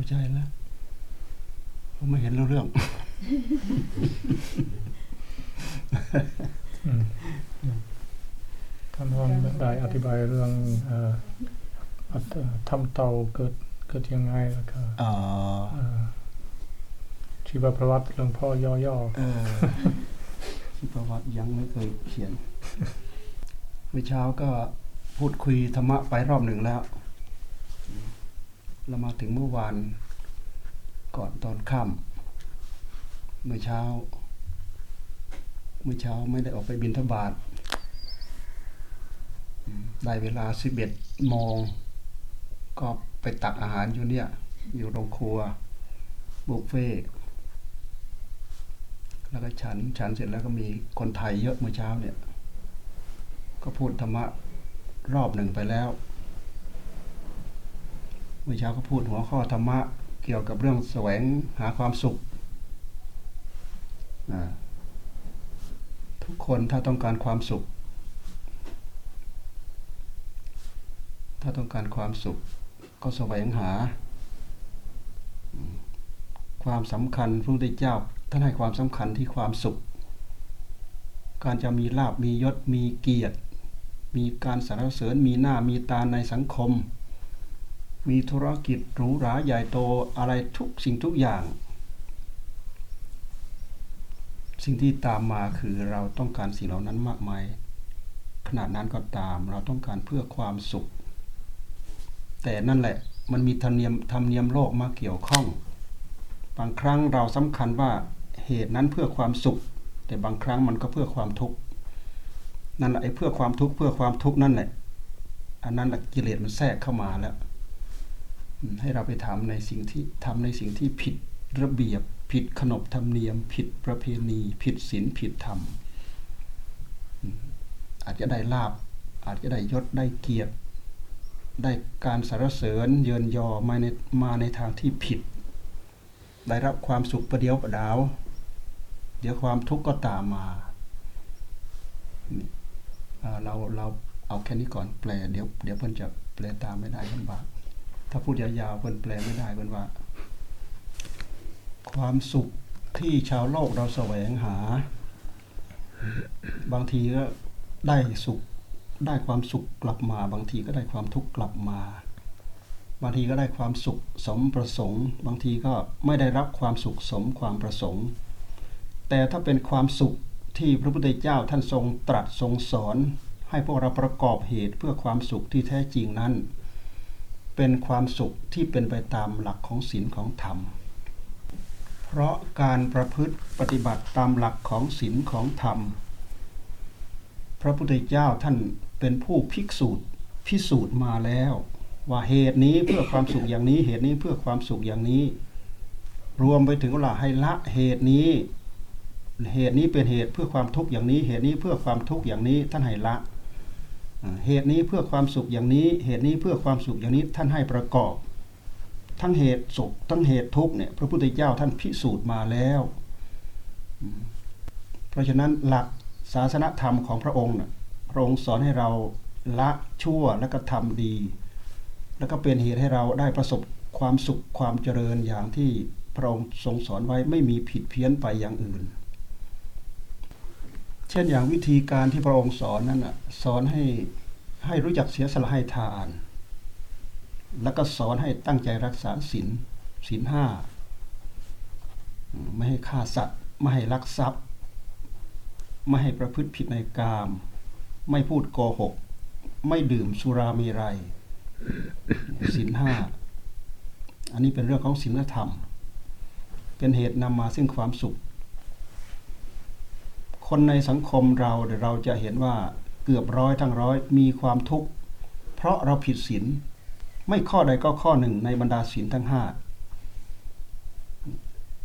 เข้าใจแล้วผมไม่เห็นเรื่องท่านรองได้อธิบายเรื่องทำเตาเกิดเกิดยังไงแล้วก็ชีวประวัติหลวงพ่อย่อๆชีวประวัติยังไม่เคยเขียนเมื่อเช้าก็พูดคุยธรรมะไปรอบหนึ่งแล้ว เรามาถึงเมื่อวานก่อนตอนค่ำเมื่อเช้า เมื่อเช้าไม่ได้ออกไปบินทบาทได้เวลาสิบเอ็ดโมงก็ไปตักอาหารอยู่เนี่ย อยู่โรงครัวบุฟเฟ่แล้วก็ฉันฉันเสร็จแล้วก็มีคนไทยเยอะเมื่อเช้าเนี่ย ก็พูดธรรมะรอบหนึ่งไปแล้ว มื่อเช้าก็พูดหัวข้อธรรมะเกี่ยวกับเรื่องแสวงหาความสุข ทุกคนถ้าต้องการความสุข ถ้าต้องการความสุข ก็แสวงหา ความสำคัญพระพุทธเจ้าท่านให้ความสำคัญที่ความสุข การจะมีลาบมียศมีเกียรติ มีการสรรเสริญมีหน้ามีตาในสังคม มีธุรกิจหรูหราใหญ่โตอะไรทุกสิ่งทุกอย่าง สิ่งที่ตามมาคือเราต้องการสิ่งเหล่านั้นมากมายขนาดนั้นก็ตามเราต้องการเพื่อความสุข แต่นั่นแหละมันมีธรรมเนียมธรรมเนียมโลกมาเกี่ยวข้อง บางครั้งเราสำคัญว่าเหตุนั้นเพื่อความสุข แต่บางครั้งมันก็เพื่อความทุกข์นั่นแหละไอ้เพื่อความทุกข์เพื่อความทุกข์นั่นแหละอันนั้นแหละกิเลสมันแทรกเข้ามาแล้ว ให้เราไปทำในสิ่งที่ทำในสิ่งที่ผิดระเบียบ ผิดขนบธรรมเนียม ผิดประเพณี ผิดศีลผิดธรรม อาจจะได้ลาบ อาจจะได้ยศได้เกียรติ ได้การสรรเสริญเยินยอมาในมาในทางที่ผิด ได้รับความสุขประเดียวประดาว เดี๋ยวความทุกข์ก็ตามมาเราเราเอาแค่นี้ก่อนแปลเดี๋ยวเดี๋ยวเพิ่นจะแปลตามไม่ได้ลำบาก ถ้าพูดยาวๆเพิ่นแปลไม่ได้เพิ่นว่า ความสุขที่ชาวโลกเราแสวงหา บางทีก็ได้สุข ได้ความสุขกลับมา บางทีก็ได้ความทุกข์กลับมา บางทีก็ได้ความสุขสมประสงค์ บางทีก็ไม่ได้รับความสุขสมความประสงค์ แต่ถ้าเป็นความสุขที่พระพุทธเจ้าท่านทรงตรัสทรงสอน ให้พวกเราประกอบเหตุเพื่อความสุขที่แท้จริงนั้น เป็นความสุขที่เป็นไปตามหลักของศีลของธรรม เพราะการประพฤติปฏิบัติตามหลักของศีลของธรรม พระพุทธเจ้าท่านเป็นผู้พิสูจน์พิสูจน์มาแล้ว ว่าเหตุนี้เพื่อความสุขอย่างนี้เหตุนี้เพื่อความสุขอย่างนี้ รวมไปถึงว่าให้ละเหตุนี้ เหตุนี้เป็นเหตุเพื่อความทุกข์อย่างนี้ เหตุนี้เพื่อความทุกข์อย่างนี้ท่านให้ละ เหตุนี้เพื่อความสุขอย่างนี้ เหตุนี้เพื่อความสุขอย่างนี้ท่านให้ประกอบ ทั้งเหตุสุข ทั้งเหตุทุกข์เนี่ยพระพุทธเจ้าท่านพิสูจน์มาแล้ว เพราะฉะนั้นหลักศาสนธรรมของพระองค์นะพระองค์สอนให้เราละชั่วและก็ทำดี แล้วก็เป็นเหตุให้เราได้ประสบความสุขความเจริญอย่างที่พระองค์ทรงสอนไว้ไม่มีผิดเพี้ยนไปอย่างอื่น เช่นอย่างวิธีการที่พระองค์สอนนั้นอะสอนให้ให้รู้จักเสียสละให้ทาน แล้วก็สอนให้ตั้งใจรักษาศีลศีลห้าไม่ให้ฆ่าสัตว์ ไม่ให้ลักทรัพย์ ไม่ให้ประพฤติผิดในกาม ไม่พูดโกหก ไม่ดื่มสุรามีไรศีลห้าอันนี้เป็นเรื่องของศีลธรรม เป็นเหตุนำมาซึ่งความสุข คนในสังคมเราเราจะเห็นว่าเกือบร้อยทั้งร้อยมีความทุกข์ เพราะเราผิดศีลไม่ข้อใดก็ข้อหนึ่งในบรรดาศีลทั้งห้า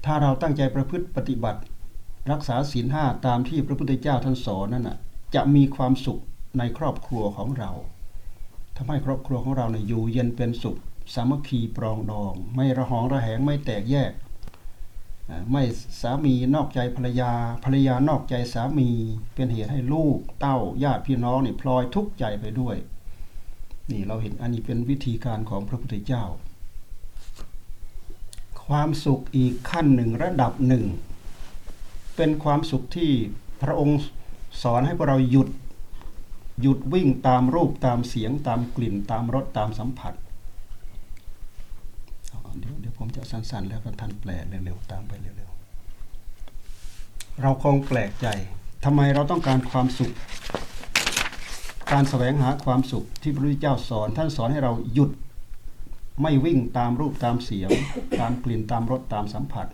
ถ้าเราตั้งใจประพฤติปฏิบัติ รักษาศีลห้าตามที่พระพุทธเจ้าท่านสอนนั่นน่ะจะมีความสุขในครอบครัวของเราทำให้ครอบครัวของเราเนี่ยอยู่เย็นเป็นสุข สามัคคีปรองดอง ไม่ระหองระแหงไม่แตกแยก ไม่สามีนอกใจภรรยา ภรรยานอกใจสามี เป็นเหตุให้ลูกเต้าญาติพี่น้องนี่พลอยทุกข์ใจไปด้วย นี่เราเห็นอันนี้เป็นวิธีการของพระพุทธเจ้า ความสุขอีกขั้นหนึ่งระดับหนึ่ง เป็นความสุขที่พระองค์สอนให้พวกเราหยุด หยุดวิ่งตามรูปตามเสียงตามกลิ่นตามรสตามสัมผัส เดี๋ยวเดี๋ยวผมจะสั้นๆ แล้วก็ท่านแปลเร็วๆตามไปเร็วๆเราคงแปลกใจทำไมเราต้องการความสุข การแสวงหาความสุขที่พระพุทธเจ้าสอน ท่านสอนให้เราหยุดไม่วิ่งตามรูปตามเสียง ตามกลิ่นตามรสตามสัมผัส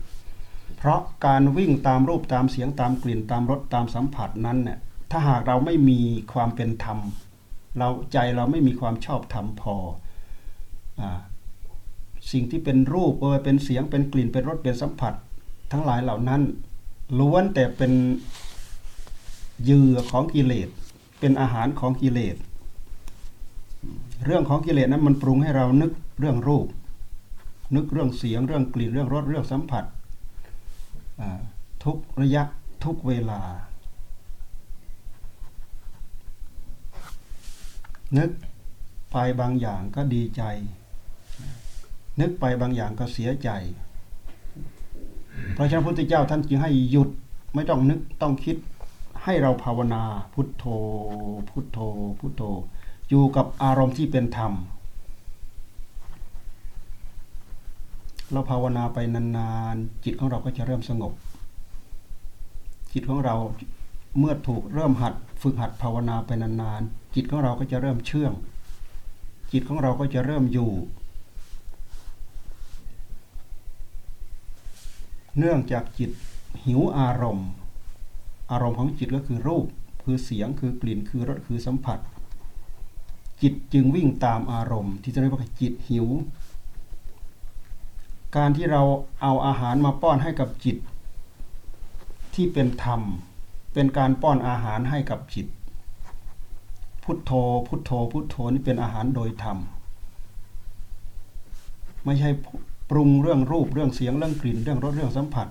เพราะการวิ่งตามรูปตามเสียงตามกลิ่นตามรสตามสัมผัสนั้นเนี่ยถ้าหากเราไม่มีความเป็นธรรม เราใจเราไม่มีความชอบธรรมพออา สิ่งที่เป็นรูปเอยเป็นเสียงเป็นกลิ่นเป็นรสเป็นสัมผัส ทั้งหลายเหล่านั้นล้วนแต่เป็นเหยื่อของกิเลส เป็นอาหารของกิเลส เรื่องของกิเลสนั้นมันปรุงให้เรานึกเรื่องรูป นึกเรื่องเสียงเรื่องกลิ่นเรื่องรสเรื่องสัมผัสทุกระยะทุกเวลา นึกไปบางอย่างก็ดีใจ นึกไปบางอย่างก็เสียใจ เพราะฉะนั้นพระพุทธเจ้าท่านจึงให้หยุดไม่ต้องนึกต้องคิดให้เราภาวนาพุทโธ พุทโธ พุทโธ อยู่กับอารมณ์ที่เป็นธรรม เราภาวนาไปนานๆ จิตของเราก็จะเริ่มสงบ จิตของเราเมื่อถูกเริ่มหัดฝึกหัดภาวนาไปนานๆ จิตของเราก็จะเริ่มเชื่อง จิตของเราก็จะเริ่มอยู่ เนื่องจากจิตหิวอารมณ์ อารมณ์ของจิตก็คือรูป คือเสียง คือกลิ่น คือรส คือสัมผัส จิตจึงวิ่งตามอารมณ์ ที่จะเรียกว่าจิตหิว การที่เราเอาอาหารมาป้อนให้กับจิต ที่เป็นธรรม เป็นการป้อนอาหารให้กับจิต พุทโธ พุทโธ พุทโธนี่เป็นอาหารโดยธรรม ไม่ใช่ ปรุงเรื่องรูปเรื่องเสียงเรื่องกลิ่นเรื่องรสเรื่องสัมผัส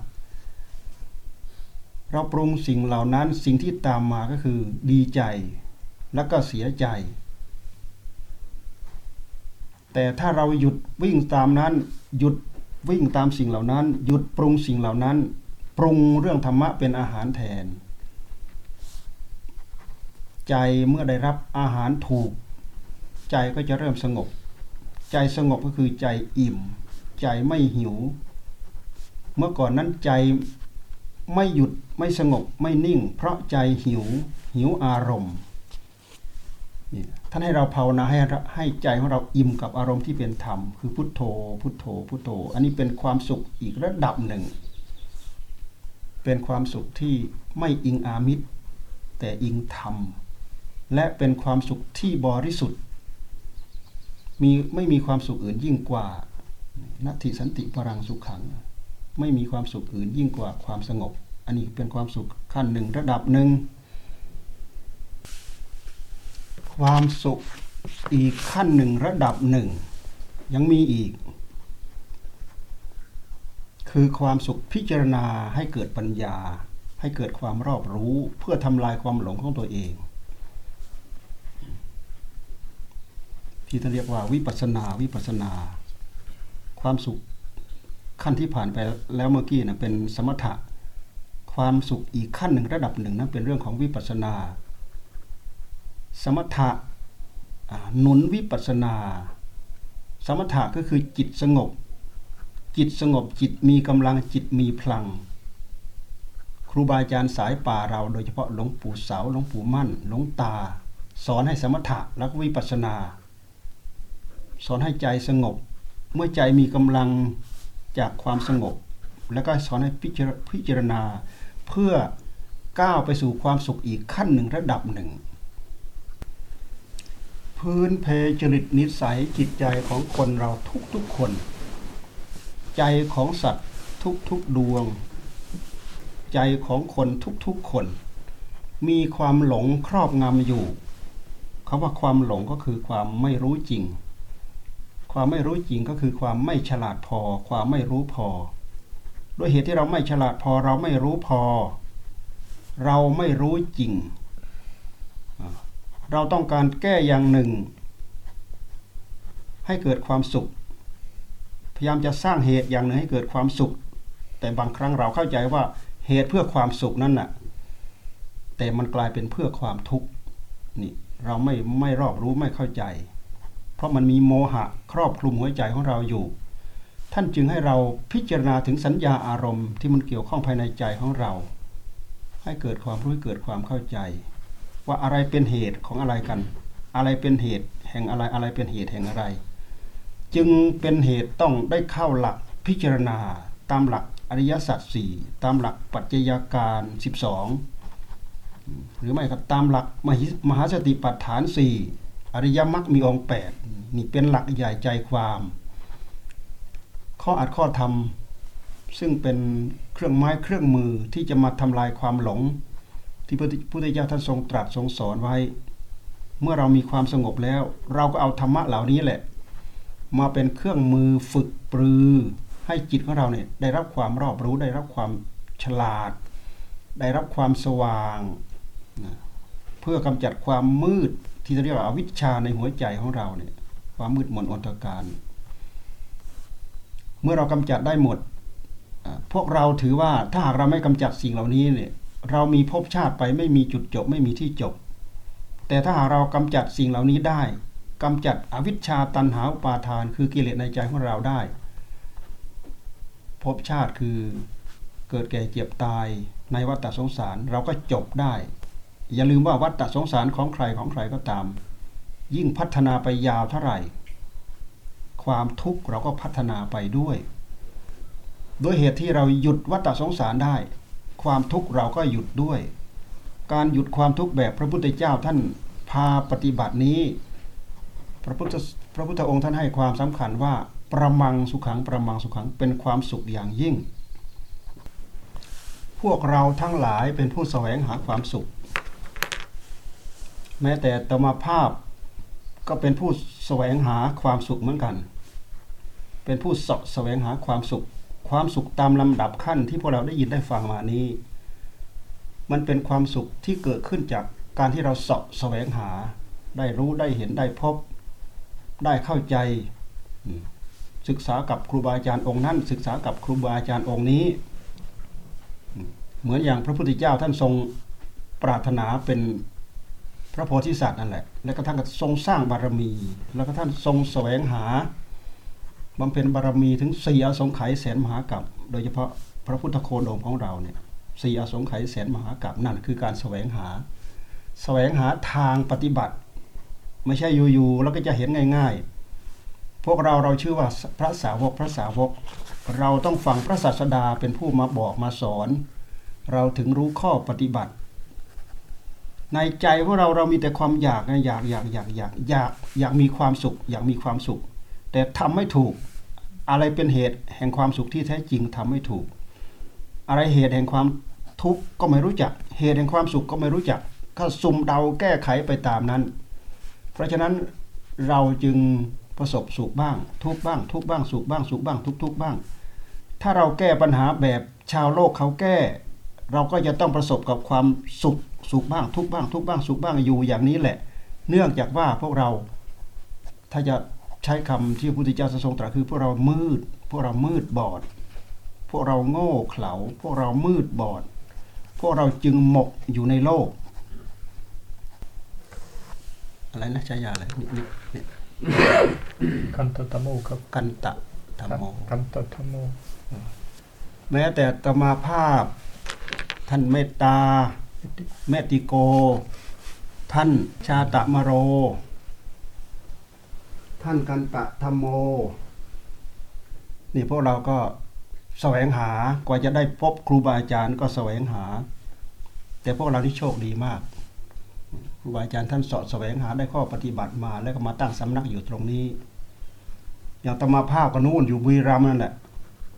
เราปรุงสิ่งเหล่านั้นสิ่งที่ตามมาก็คือดีใจแล้วก็เสียใจ แต่ถ้าเราหยุดวิ่งตามนั้น หยุดวิ่งตามสิ่งเหล่านั้น หยุดปรุงสิ่งเหล่านั้น ปรุงเรื่องธรรมะเป็นอาหารแทน ใจเมื่อได้รับอาหารถูก ใจก็จะเริ่มสงบ ใจสงบก็คือใจอิ่ม ใจไม่หิว เมื่อก่อนนั้นใจไม่หยุดไม่สงบไม่นิ่ง เพราะใจหิวหิวอารมณ์ท่านให้เราภาวนาให้ให้ใจของเราอิ่มกับอารมณ์ที่เป็นธรรม คือพุทโธ พุทโธ พุทโธ อันนี้เป็นความสุขอีกระดับหนึ่ง เป็นความสุขที่ไม่อิงอามิตร แต่อิงธรรม และเป็นความสุขที่บริสุทธิ์มีไม่มีความสุขอื่นยิ่งกว่า นัตถิสันติปรังสุขขัง ไม่มีความสุขอื่นยิ่งกว่าความสงบ อันนี้เป็นความสุขขั้นหนึ่งระดับหนึ่ง ความสุขอีกขั้นหนึ่งระดับหนึ่ง ยังมีอีก คือความสุขพิจารณาให้เกิดปัญญา ให้เกิดความรอบรู้เพื่อทำลายความหลงของตัวเองที่ท่านเรียกว่าวิปัสนาวิปัสสนา ความสุขขั้นที่ผ่านไปแล้วเมื่อกี้นะเป็นสมถะ ความสุขอีกขั้นหนึ่งระดับหนึ่งนั้นเป็นเรื่องของวิปัสนา สมถะหนุนวิปัสนา สมถะก็คือจิตสงบ จิตสงบจิตมีกำลังจิตมีพลัง ครูบาอาจารย์สายป่าเราโดยเฉพาะหลวงปู่เสาหลวงปู่มั่นหลวงตา สอนให้สมถะแล้วก็วิปัสนา สอนให้ใจสงบ เมื่อใจมีกำลังจากความสงบ แล้วก็สอนให้พิจารพิจารณา เพื่อก้าวไปสู่ความสุขอีกขั้นหนึ่งระดับหนึ่ง พื้นเพจริตนิสัยจิตใจของคนเราทุกๆคน ใจของสัตว์ทุกๆดวง ใจของคนทุกๆคน มีความหลงครอบงำอยู่คาว่าความหลงก็คือความไม่รู้จริง ความไม่รู้จริงก็คือความไม่ฉลาดพอ ความไม่รู้พอ ด้วยเหตุที่เราไม่ฉลาดพอเราไม่รู้พอ เราไม่รู้จริง เราต้องการแก้อย่างหนึ่ง ให้เกิดความสุข พยายามจะสร้างเหตุอย่างหนึ่งให้เกิดความสุข แต่บางครั้งเราเข้าใจว่าเหตุเพื่อความสุขนั่นน่ะแต่มันกลายเป็นเพื่อความทุกข์นี่เราไม่ไม่รอบรู้ไม่เข้าใจ เพราะมันมีโมหะครอบคลุมหัวใจของเราอยู่ ท่านจึงให้เราพิจารณาถึงสัญญาอารมณ์ที่มันเกี่ยวข้องภายในใจของเรา ให้เกิดความรู้เกิดความเข้าใจ ว่าอะไรเป็นเหตุของอะไรกัน อะไรเป็นเหตุ แห่งอะไรอะไรเป็นเหตุแห่งอะไร จึงเป็นเหตุต้องได้เข้าหลักพิจารณาตามหลักอริยสัจสี่ตามหลักปัจจัยาการ 12 หรือไม่ก็ตามหลักมหิมหาสติปัฏฐานสี่ อริยมรรคมีองค์8นี่เป็นหลักใหญ่ใจความ ข้ออัดข้อธรรม ซึ่งเป็นเครื่องไม้เครื่องมือที่จะมาทำลายความหลง ที่พระพุทธเจ้าท่านทรงตรัสทรงสอนไว้ เมื่อเรามีความสงบแล้ว เราก็เอาธรรมะเหล่านี้แหละ มาเป็นเครื่องมือฝึกปรือ ให้จิตของเราเนี่ยได้รับความรอบรู้ได้รับความฉลาด ได้รับความสว่าง เพื่อกำจัดความมืด ที่เรียกว่าอวิชชาในหัวใจของเราเนี่ยความมืดมนอนตการ เมื่อเรากำจัดได้หมด พวกเราถือว่าถ้าหากเราไม่กำจัดสิ่งเหล่านี้เนี่ยเรามีภพชาติไปไม่มีจุดจบไม่มีที่จบ แต่ถ้าหากเรากำจัดสิ่งเหล่านี้ได้กำจัดอวิชชาตันหาอุปาทาน คือกิเลสในใจของเราได้ภพชาติคือเกิดแก่เจ็บตายในวัฏสงสารเราก็จบได้ อย่าลืมว่าวัฏสงสารของใครของใครก็ตาม ยิ่งพัฒนาไปยาวเท่าไหร่ ความทุกข์เราก็พัฒนาไปด้วย ด้วยเหตุที่เราหยุดวัฏสงสารได้ ความทุกข์เราก็หยุดด้วย การหยุดความทุกข์แบบพระพุทธเจ้าท่านพาปฏิบัตินี้ พระพุทธพระพุทธองค์ท่านให้ความสำคัญว่าประมังสุขังประมังสุขังเป็นความสุขอย่างยิ่ง พวกเราทั้งหลายเป็นผู้แสวงหาความสุข แม้แต่ตมาภาพก็เป็นผู้แสวงหาความสุขเหมือนกัน เป็นผู้สะแสวงหาความสุข ความสุขตามลำดับขั้นที่พวกเราได้ยินได้ฟังมานี้ มันเป็นความสุขที่เกิดขึ้นจากการที่เราสะแสวงหา ได้รู้ได้เห็นได้พบ ได้เข้าใจ ศึกษากับครูบาอาจารย์องค์นั้น ศึกษากับครูบาอาจารย์องค์นี้ เหมือนอย่างพระพุทธเจ้าท่านทรงปรารถนาเป็น พระโพธิสัตว์นั่นแหละ แล้วก็ท่านก็ทรงสร้างบารมี แล้วก็ท่านทรงแสวงหาบำเพ็ญบารมีถึงสี่อสงไขยแสนมหากัปโดยเฉพาะพระพุทธโคดมของเราเนี่ยสี่อสงไขยแสนมหากัปนั่นคือการแสวงหา แสวงหาทางปฏิบัติ ไม่ใช่อยู่ๆแล้วก็จะเห็นง่าย ๆ พวกเราเราชื่อว่าพระสาวกพระสาวก เราต้องฟังพระศาสดาเป็นผู้มาบอกมาสอน เราถึงรู้ข้อปฏิบัติ ในใจของเราเรามีแต่ความอยากนะอยากอยากอยากอยากอยากอยากมีความสุข อยากมีความสุข แต่ทำไม่ถูก อะไรเป็นเหตุแห่งความสุขที่แท้จริงทำไม่ถูก อะไรเหตุแห่งความทุกข์ก็ไม่รู้จัก เหตุแห่งความสุขก็ไม่รู้จักก็สุ่มเดาแก้ไขไปตามนั้น เพราะฉะนั้นเราจึงประสบสุขบ้าง ทุกบ้าง ทุกบ้างสุขบ้างสุขบ้าง ทุกทุกบ้าง ถ้าเราแก้ปัญหาแบบชาวโลกเขาแก้ เราก็จะต้องประสบกับความสุข สุขบ้างทุกข์บ้างทุกข์บ้างสุขบ้างอยู่อย่างนี้แหละ เนื่องจากว่าพวกเราถ้าจะใช้คำที่พระพุทธเจ้าทรงตรัสคือพวกเรามืด พวกเรามืดบอด พวกเราโง่เขลาพวกเรามืดบอด พวกเราจึงหมกอยู่ในโลก อะไรนะชายาอะไรนี่นี่นี่คันตตโมครับกันตะธรรมโมกันตตโมแม้แต่ตมาภาพท่านเมตตา เมตติโก ท่านชาตมโร ท่านกันตะธรรมโม นี่พวกเราก็แสวงหากว่าจะได้พบครูบาอาจารย์ก็แสวงหา แต่พวกเราที่โชคดีมาก ครูบาอาจารย์ท่านสอนแสวงหาได้ข้อปฏิบัติมาแล้วก็มาตั้งสำนักอยู่ตรงนี้ อย่างตมาภาพก็นู่นอยู่บุรีรัมย์นั่นแหละ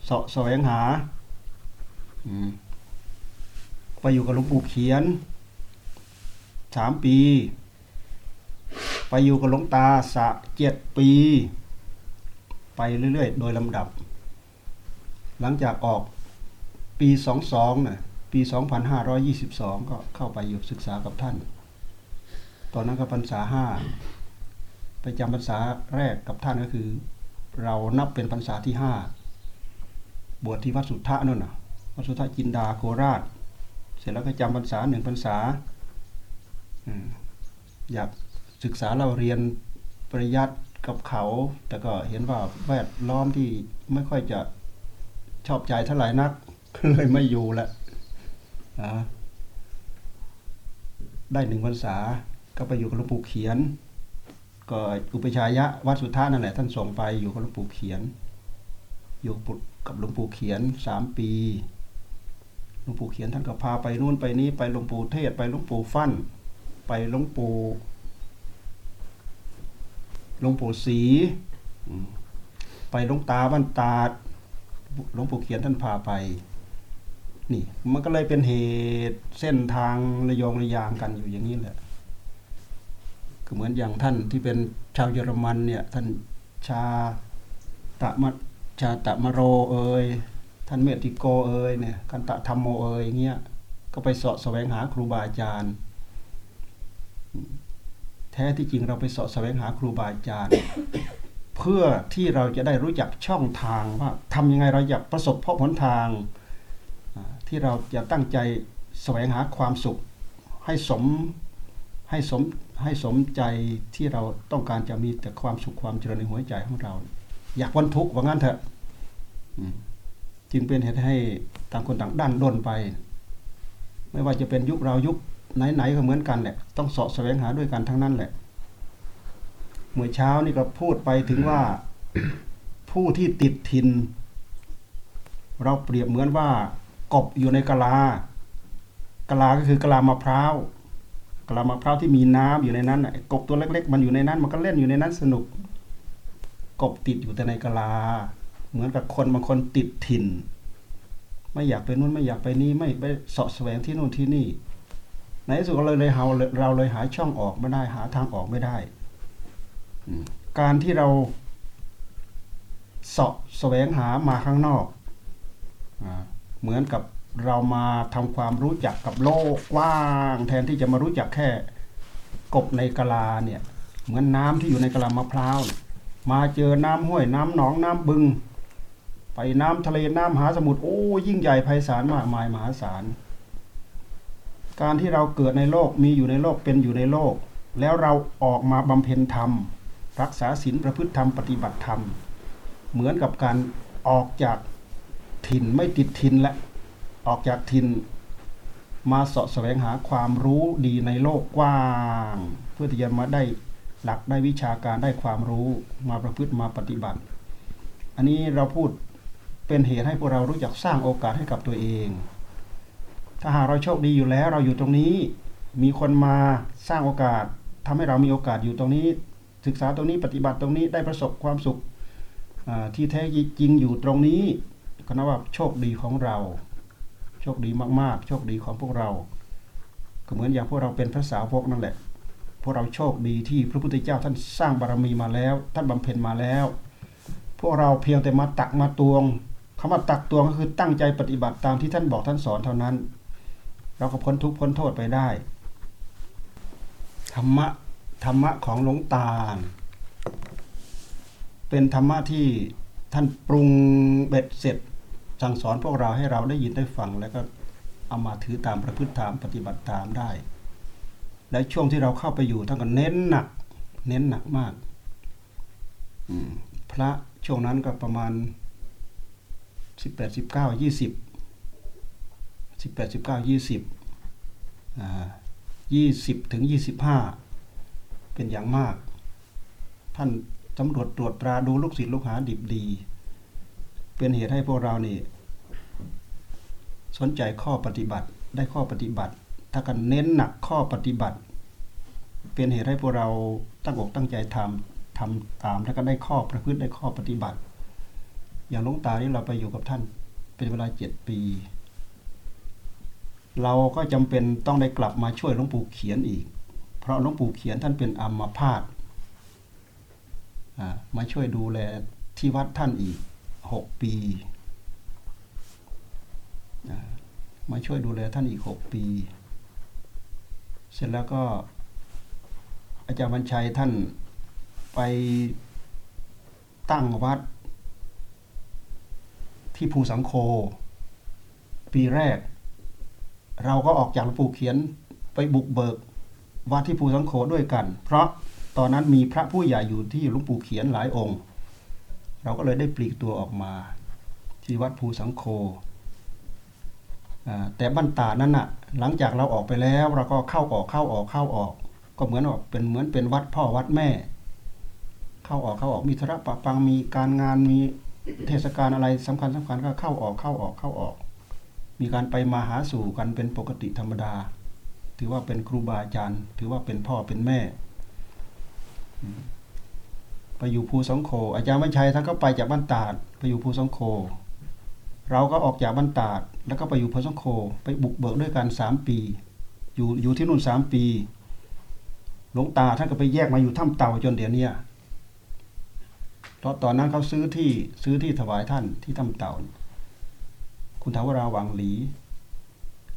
สาะแสวงหา อืม ไปอยู่กับหลวงปู่เขียนสามปี ไปอยู่กับหลวงตาสะเจ็ดปี ไปเรื่อย ๆ โดยลำดับ หลังจากออกปีสองสองน่ะปีสองพันห้าร้อยี่สิบสองก็เข้าไปอยู่ศึกษากับท่าน ตอนนั้นก็พรรษาห้าไปจำพรรษาแรกกับท่านก็คือ เรานับเป็นพรรษาที่ห้าบวชที่วัดสุทธะนั่นน่ะวัดสุทธะจินดาโคราช สร็จแล้วก็จำพรรษาหนึ่งพรรษาอยากศึกษาเราเรียนปริยัติกับเขา แต่ก็เห็นว่าแวดล้อมที่ไม่ค่อยจะชอบใจเท่าไหร่นัก เลยไม่อยู่ละนะได้หนึ่งพรรษาก็ไปอยู่กับหลวงปู่เขียน ก็อุปชายะวัดสุทธานั่นแหละท่านส่งไปอยู่กับหลวงปู่เขียน อยู่กับหลวงปู่เขียนสามปี หลวงปู่เขียนท่านก็พาไปนู่นไปนี้ไปหลวงปู่เทศไปหลวงปู่ฟั่น ไปหลวงปู่หลวงปู่ศรีไปหลวงตาบ้านตาดหลวงปู่เขียนท่านพาไป นี่ มันก็เลยเป็นเหตุเส้นทางระยองระยางกันอยู่อย่างนี้แหละก็เหมือนอย่างท่านที่เป็นชาวเยอรมันเนี่ย ท่านชาตะมะชาตะมโรเอย ท่านเมติโกเอยเนี่ยกันตะธรรมโมเอยอย่างเงี้ยก็ไปสาะแสวงหาครูบาอาจารย์ แท้ที่จริงเราไปสาะแสวงหาครูบาอาจารย์ เพื่อที่เราจะได้รู้จักช่องทางว่าทำยังไงเราอยากประสบพบหนทางที่เราจะตั้งใจแสวงหาความสุข ให้สมให้สมให้สมใจที่เราต้องการจะมีแต่ความสุขความเจริญในหัวใจของเรา อยากวันทุกข์ว่างั้นเถอะ จึงเป็นเหตุให้ต่างคนต่างด้านด้นไป ไม่ว่าจะเป็นยุคเรายุคไหนๆก็เหมือนกันแหละต้องเสาะแสวงหาด้วยกันทั้งนั้นแหละ เมื่อเช้านี่ก็พูดไปถึงว่าผู้ที่ติดทิน เราเปรียบเหมือนว่ากบอยู่ในกะลากะลาก็คือกะลามะพร้าวกะลามะพร้าวที่มีน้ำอยู่ในนั้นกบตัวเล็ก ๆ มันอยู่ในนั้น มันก็เล่นอยู่ในนั้นสนุก กบติดอยู่แต่ในกะลา เหมือนกับคนบางคนติดถิ่น ไม่อยากไปนู่นไม่อยากไปนี่ไม่ไปเสาะแสวงที่นู่นที่นี่ ในที่สุดเราเลยเราเราเลยหาช่องออกไม่ได้หาทางออกไม่ได้การที่เราเสาะแสวงหามาข้างนอกอเหมือนกับเรามาทำความรู้จักกับโลกกว้าง แทนที่จะมารู้จักแค่กบในกะลาเนี่ย เหมือนน้ำที่อยู่ในกะลามะพร้าว มาเจอน้ำห้วยน้ำหนองน้ำบึง ไปน้ำทะเลน้ำมหาสมุทรโอ้ยิ่งใหญ่ไพศาลมากมายมหาศาลการที่เราเกิดในโลกมีอยู่ในโลกเป็นอยู่ในโลก แล้วเราออกมาบำเพ็ญธรรม รักษาศีลประพฤติธรรมปฏิบัติธรรม เหมือนกับการออกจากถิ่นไม่ติดถิ่นและออกจากถิ่นมาเสาะแสวงหาความรู้ดีในโลกกว้าง เพื่อที่จะมาได้หลักได้วิชาการได้ความรู้มาประพฤติมาปฏิบัติ อันนี้เราพูด เป็นเหตุให้พวกเรารู้จักสร้างโอกาสให้กับตัวเอง ถ้าหากเราโชคดีอยู่แล้ว เราอยู่ตรงนี้ มีคนมาสร้างโอกาสทำให้เรามีโอกาสอยู่ตรงนี้ ศึกษาตรงนี้ปฏิบัติตรงนี้ได้ประสบความสุขอ่าที่แท้จริงอยู่ตรงนี้ก็นับว่าโชคดีของเรา โชคดีมากๆ โชคดีของพวกเรา ก็เหมือนอย่างพวกเราเป็นพระสาวกนั่นแหละ พวกเราโชคดีที่พระพุทธเจ้าท่านสร้างบารมีมาแล้ว ท่านบำเพ็ญมาแล้ว พวกเราเพียงแต่มาตักมาตวง คำว่าตักตวงก็คือตั้งใจปฏิบัติตามที่ท่านบอกท่านสอนเท่านั้น เราก็พ้นทุกข์พ้นโทษไปได้ ธรรมะธรรมะของหลวงตา เป็นธรรมะที่ท่านปรุงเบ็ดเสร็จ สั่งสอนพวกเราให้เราได้ยินได้ฟังแล้วก็เอามาถือตามประพฤติตามปฏิบัติตามได้ และช่วงที่เราเข้าไปอยู่ท่านก็เน้นหนัก เน้นหนักมากพระช่วงนั้นก็ประมาณ สิบแปดสิบเก้ายี่สิบสิบแปดสิบเก้ายี่สิบยี่สิบถึงยี่สิบห้าเป็นอย่างมาก ท่านตำรวจตรวจตราดูลูกศิษย์ลูกหาดิบดี เป็นเหตุให้พวกเรานี่ สนใจข้อปฏิบัติได้ข้อปฏิบัติ ถ้ากันเน้นหนักข้อปฏิบัติ เป็นเหตุให้พวกเราตั้งอกตั้งใจทำทำตามแล้วก็ได้ข้อประพฤติได้ข้อปฏิบัติ อย่างลวงตาที่เราไปอยู่กับท่าน เป็นเวลาเจ็ดปี เราก็จำเป็นต้องได้กลับมาช่วยหลวงปู่เขียนอีก เพราะหลวงปู่เขียนท่านเป็นอัมพาตมาช่วยดูแลที่วัดท่านอีกหกปี มาช่วยดูแลท่านอีกหกปี เสร็จแล้วก็ อาจารย์บัญชัยท่านไปตั้งวัด ที่ภูสังโค ปีแรก เราก็ออกจากหลวงปู่เขียนไปบุกเบิกวัดที่ภูสังโคด้วยกัน เพราะตอนนั้นมีพระผู้ใหญ่อยู่ที่หลวงปู่เขียนหลายองค์ เราก็เลยได้ปลีกตัวออกมา ที่วัดภูสังโคแต่บ้านตานั้นน่ะ หลังจากเราออกไปแล้วเราก็เข้าออกเข้าออกเข้าออก ก็เหมือนว่าเป็นเหมือนเป็นวัดพ่อวัดแม่ เข้าออกเข้าออกมีธุระปะปังมีการงานมี เทศกาลอะไรสำคัญสำคัญก็เข้าออกเข้าออกเข้าออก มีการไปมาหาสู่กันเป็นปกติธรรมดา ถือว่าเป็นครูบาอาจารย์ ถือว่าเป็นพ่อเป็นแม่ ไปอยู่ภูสังโค อาจารย์วัญชัยท่านก็ไปจากบ้านตาดไปอยู่ภูสังโค เราก็ออกจากบ้านตาดแล้วก็ไปอยู่ภูสังโค ไปบุกเบิกด้วยกันสามปี อยู่อยู่ที่นู่นสามปี หลวงตาท่านก็ไปแยกมาอยู่ถ้ำเต่าจนเดี๋ยวนี้ เพราะตอนนั้นเขาซื้อที่ซื้อที่ถวายท่านที่ถ้ำเต่า คุณทาวราวังหลี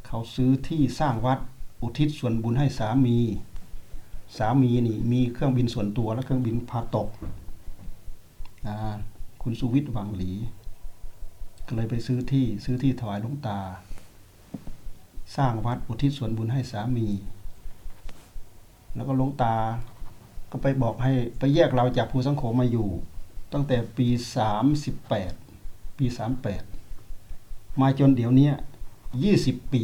เขาซื้อที่สร้างวัดอุทิศส่วนบุญให้สามี สามีนี่มีเครื่องบินส่วนตัวและเครื่องบินพาตก คุณสุวิทย์วังหลี ก็เลยไปซื้อที่ซื้อที่ถวายหลวงตา สร้างวัดอุทิศส่วนบุญให้สามี แล้วก็หลวงตาก็ไปบอกให้ไปแยกเราจากภูสังโขมาอยู่ ตั้งแต่ปีสามสิบแปดปีสามแปดมาจนเดี๋ยวนี้ยี่สิบปี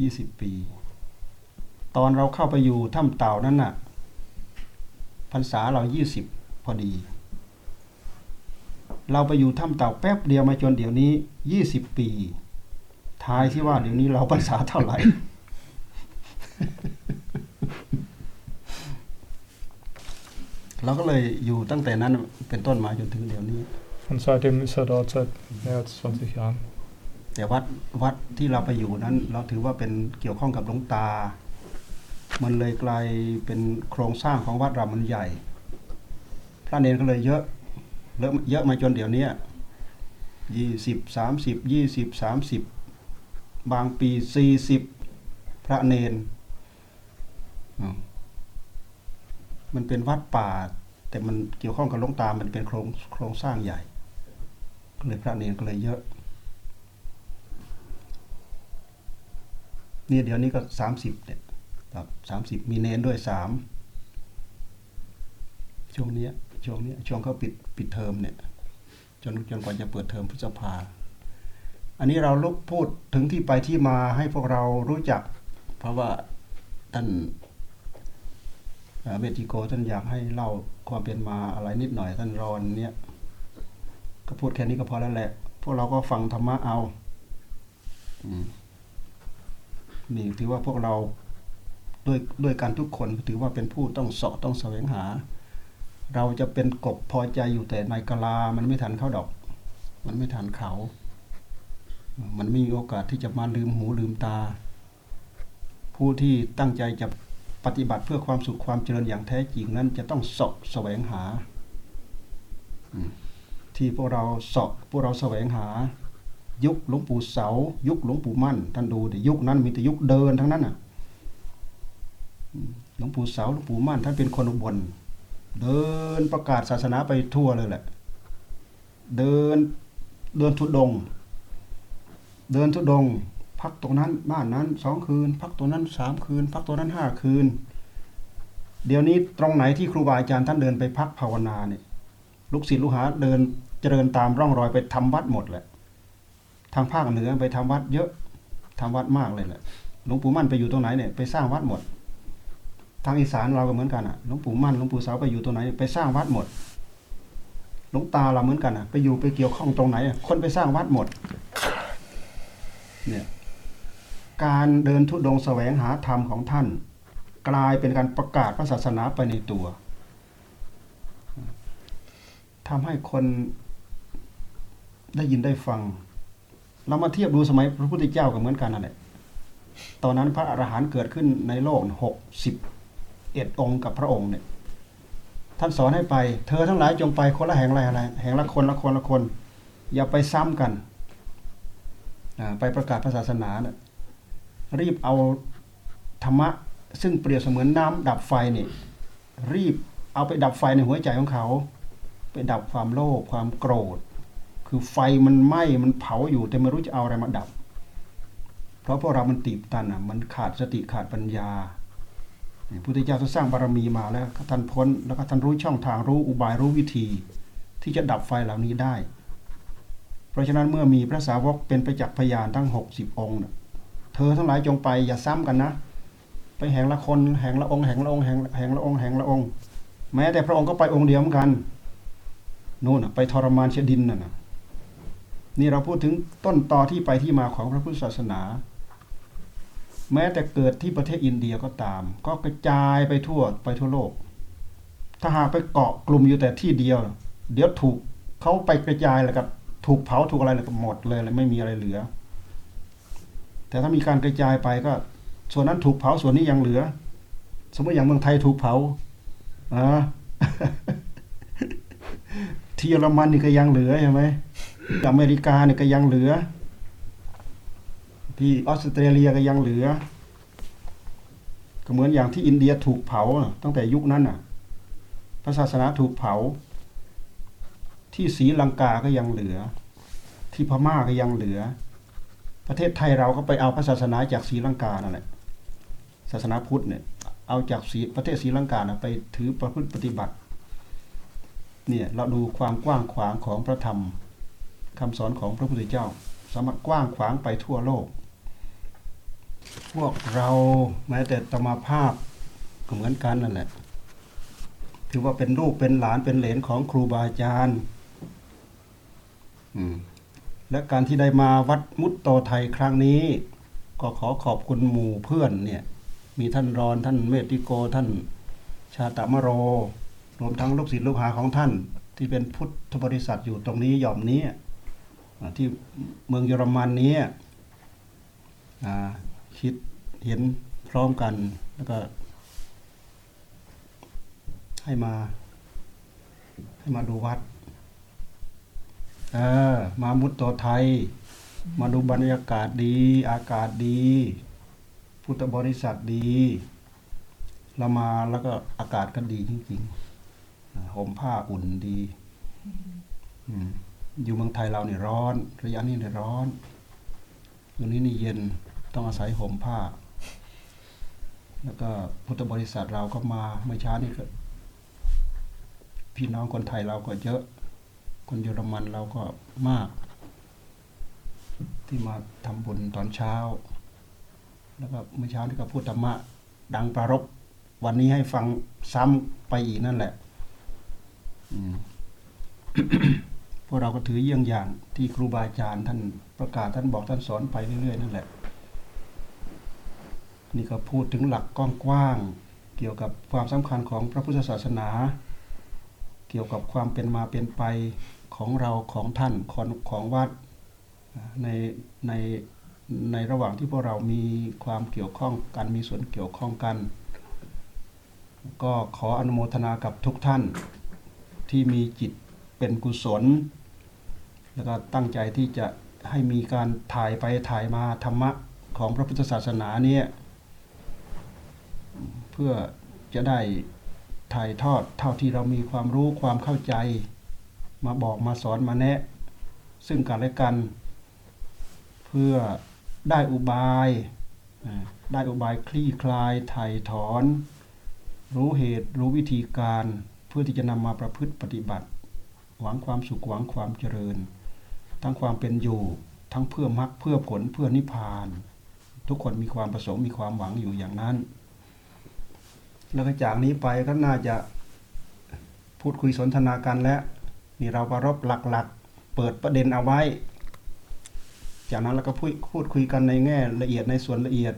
ยี่สิบปี ตอนเราเข้าไปอยู่ถ้ำเต่านั้นน่ะพรรษาเรายี่สิบพอดี เราไปอยู่ถ้ำเต่าแป๊บเดียวมาจนเดี๋ยวนี้ยี่สิบปีทายที่ว่าเดี๋ยวนี้เราพรรษาเท่าไหร่ เราก็เลยอยู่ตั้งแต่นั้นเป็นต้นมาจนถึงเดี๋ยวนี้ Und seitdem ist er dort seit mehr als 20 Jahren. แต่วัดวัดที่เราไปอยู่นั้น เราถือว่าเป็นเกี่ยวข้องกับหลวงตา มันเลยกลายเป็นโครงสร้างของวัดเรามันใหญ่ พระเนรก็เลยเยอะเยอะเยอะมาจนเดี๋ยวนี้ยี่สิบสามสิบยี่สิบสามสิบบางปีสี่สิบพระเนนอื มันเป็นวัดป่า แต่มันเกี่ยวข้องกับหลวงตา มันเป็นโครงโครงสร้างใหญ่ก็เลยพระเนรก็เลยเยอะ นี่เดี๋ยวนี้ก็สามสิบเนี่ยครับสามสิบมีเนนด้วยสามช่วงเนี้ยช่วงเนี้ยช่วงเขาปิดปิดเทอมเนี่ยจนจนกว่าจะเปิดเทอมพฤษภา อันนี้เราลุกพูดถึงที่ไปที่มาให้พวกเรารู้จัก เพราะว่าท่าน เอ่อเวทีโกท่านอยากให้เล่าความเป็นมาอะไรนิดหน่อยท่านรอนเนี่ยก็พูดแค่นี้ก็พอแล้วแหละ พวกเราก็ฟังธรรมะเอาอนี่ถือว่าพวกเราด้วยด้วยกันทุกคนถือว่าเป็นผู้ต้องสาะต้องแสวงหา เราจะเป็นกบพอใจอยู่แต่ในกะลา มันไม่ทันเข้าดอก มันไม่ทันเขา มันไม่มีโอกาสที่จะมาลืมหูลืมตา ผู้ที่ตั้งใจจะ ปฏิบัติเพื่อความสุขความเจริญอย่างแท้จริงนั้น จะต้องสาะแสวงหา ที่พวกเราสาะพวกเราแสวงหา ยุคหลวงปู่เสา ยุคหลวงปู่มั่นท่านดูดิยุคนั้นมีแต่ยุคเดินทั้งนั้นน่ะหลวงปู่เสาหลวงปู่มั่นท่านเป็นคนอุบลเดินประกาศศาสนาไปทั่วเลยแหละ เดินเดินทุดง เดินทุดง พักตรงนั้นบ้านนั้นสองคืน พักตรงนั้นสามคืน พักตรงนั้นห้าคืน เดี๋ยวนี้ตรงไหนที่ครูบาอาจารย์ท่านเดินไปพักภาวนาเนี่ยลูกศิษย์ลูกหาเดินเจริญตามร่องรอยไปทำวัดหมดแหละ ทางภาคเหนือไปทำวัดเยอะทำวัดมากเลยแหละหลวงปู่มั่นไปอยู่ตรงไหนเนี่ยไปสร้างวัดหมด ทางอีสานเราก็เหมือนกันอะหลวงปู่มั่นหลวงปู่เสาไปอยู่ตรงไหนไปสร้างวัดหมดหลวงตาเราเหมือนกันอะ ไปอยู่ไปเกี่ยวข้องตรงไหน คนไปสร้างวัดหมด เนี่ย การเดินทุดงค์แสวงหาธรรมของท่าน กลายเป็นการประกาศพระศาสนาไปในตัวทำให้คนได้ยินได้ฟัง เรามาเทียบดูสมัยพระพุทธเจ้าก็เหมือนกันนั่นแหละตอนนั้นพระอรหันต์เกิดขึ้นในโลกหกสิบเอ็ดองค์กับพระองค์เนี่ยท่านสอนให้ไป เธอทั้งหลายจงไปคนละแห่งละอะไรแห่งละคนละคนละคน อย่าไปซ้ำกันอ่าไปประกาศพระศาสนาเนี่ย รีบเอาธรรมะ ซึ่งเปรียบเสมือนน้ำดับไฟเนี่ยรีบเอาไปดับไฟในหัวใจของเขา ไปดับความโลภความโกรธ คือไฟมันไหม้มันเผาอยู่แต่ไม่รู้จะเอาอะไรมาดับ เพราะพวกเรามันตีบตันอะมันขาดสติขาดปัญญาพระพุทธเจ้าท่านสร้างบารมีมาแล้วท่านพ้นแล้วก็ท่านรู้ช่องทางรู้อุบายรู้วิธี ที่จะดับไฟเหล่านี้ได้ เพราะฉะนั้นเมื่อมีพระสาวกเป็นไปจักษ์พยานทั้งหกสิบองค์นะ เธอทั้งหลายจงไปอย่าซ้ำกันนะ ไปแห่งละคนแห่งละองค์แห่งละองค์แห่งแห่งละองค์แห่งละองค์ แม้แต่พระองค์ก็ไปองค์เดียวเหมือนกันนู่นน่ะไปทรมานเชดินน่ะนะนี่เราพูดถึงต้นตอที่ไปที่มาของพระพุทธศาสนา แม้แต่เกิดที่ประเทศอินเดียก็ตาม ก็กระจายไปทั่วไปทั่วโลก ถ้าหากไปเกาะกลุ่มอยู่แต่ที่เดียว เดี๋ยวถูกเขาไปกระจายแล้วก็ถูกเผาถูกอะไรแล้วก็หมดเลยแล้วไม่มีอะไรเหลือ แต่ถ้ามีการกระจายไปก็ ส่วนนั้นถูกเผาส่วนนี้ยังเหลือ สมมติอย่างเมืองไทยถูกเผาอ่าที่เยอรมันนี่ก็ยังเหลือใช่ไหมที่อเมริกาเนี่ยก็ยังเหลือ ที่ออสเตรเลียก็ยังเหลือ ก็เหมือนอย่างที่อินเดียถูกเผาตั้งแต่ยุคนั้นน่ะ พระศาสนาถูกเผา ที่ศรีลังกาก็ยังเหลือ ที่พม่าก็ยังเหลือ ประเทศไทยเราก็ไปเอาพระศาสนาจากศรีลังกานั่นแหละศาสนาพุทธเนี่ยเอาจากศรีประเทศศรีลังกานะไปถือประพฤติปฏิบัติเนี่ยเราดูความกว้างขวางของพระธรรมคำสอนของพระพุทธเจ้า สามารถกว้างขวางไปทั่วโลก พวกเราแม้แต่ตมาภาพก็เหมือนกันนั่นแหละ ถือว่าเป็นลูกเป็นหลานเป็นเหลนของครูบาอาจารย์ อืม และการที่ได้มาวัดมุตโตไทยครั้งนี้ ก็ขอขอบคุณหมู่เพื่อนเนี่ยมีท่านรอนท่านเมติโกท่านชาตมโร รวมทั้งลูกศิษย์ลูกหาของท่าน ที่เป็นพุทธบริษัทอยู่ตรงนี้หย่อมนี้ที่เมืองเยอรมันนี้คิดเห็นพร้อมกันแล้วก็ ให้มา ให้มาดูวัด เออ มามุตโตไทย มาดูบรรยากาศดี อากาศดี พุทธบริษัทดีเรามาแล้วก็อากาศก็ดีจริงๆห่มผ้าอุ่นดีอืมอยู่เมืองไทยเราเนี่ยร้อน ระยะนี้เนี่ยร้อนอยู่นี้นี่เย็นต้องอาศัยห่มผ้า แล้วก็พุทธบริษัทเราก็มาเมื่อเช้านี่ก็พี่น้องคนไทยเราก็เยอะ คนเยอรมันเราก็มาก ที่มาทำบุญตอนเช้า แล้วก็เมื่อเช้านี่ก็พูดธรรมะ ดังประรบวันนี้ให้ฟังซ้ำไปอีกนั่นแหละพวกเราก็ถือเยี่ยงอย่างที่ครูบาอาจารย์ท่านประกาศท่านบอกท่านสอนไปเรื่อยๆนั่นแหละ นี่ก็พูดถึงหลักกว้างๆเกี่ยวกับความสำคัญของพระพุทธศาสนา เกี่ยวกับความเป็นมาเป็นไป ของเราของท่านของของวัดในในในระหว่างที่พวกเรามีความเกี่ยวข้องกันมีส่วนเกี่ยวข้องกัน ก็ขออนุโมทนากับทุกท่านที่มีจิตเป็นกุศล แล้วก็ตั้งใจที่จะให้มีการถ่ายไปถ่ายมาธรรมะของพระพุทธศาสนาเนี่ยเพื่อจะได้ถ่ายทอดเท่าที่เรามีความรู้ความเข้าใจ มาบอกมาสอนมาแนะ ซึ่งกันและกัน เพื่อได้อุบายได้อุบายคลี่คลายไถ่ถอน รู้เหตุรู้วิธีการเพื่อที่จะนำมาประพฤติปฏิบัติ หวังความสุขหวังความเจริญ ทั้งความเป็นอยู่ ทั้งเพื่อมรรคเพื่อผลเพื่อนิพพาน ทุกคนมีความประสงค์มีความหวังอยู่อย่างนั้น แล้วก็จากนี้ไปก็น่าจะพูดคุยสนทนากันแล้ว นี่เราประรบหลักๆ เปิดประเด็นเอาไว้ จากนั้นเราก็พูดพูดคุยกันในแง่ละเอียดในส่วนละเอียด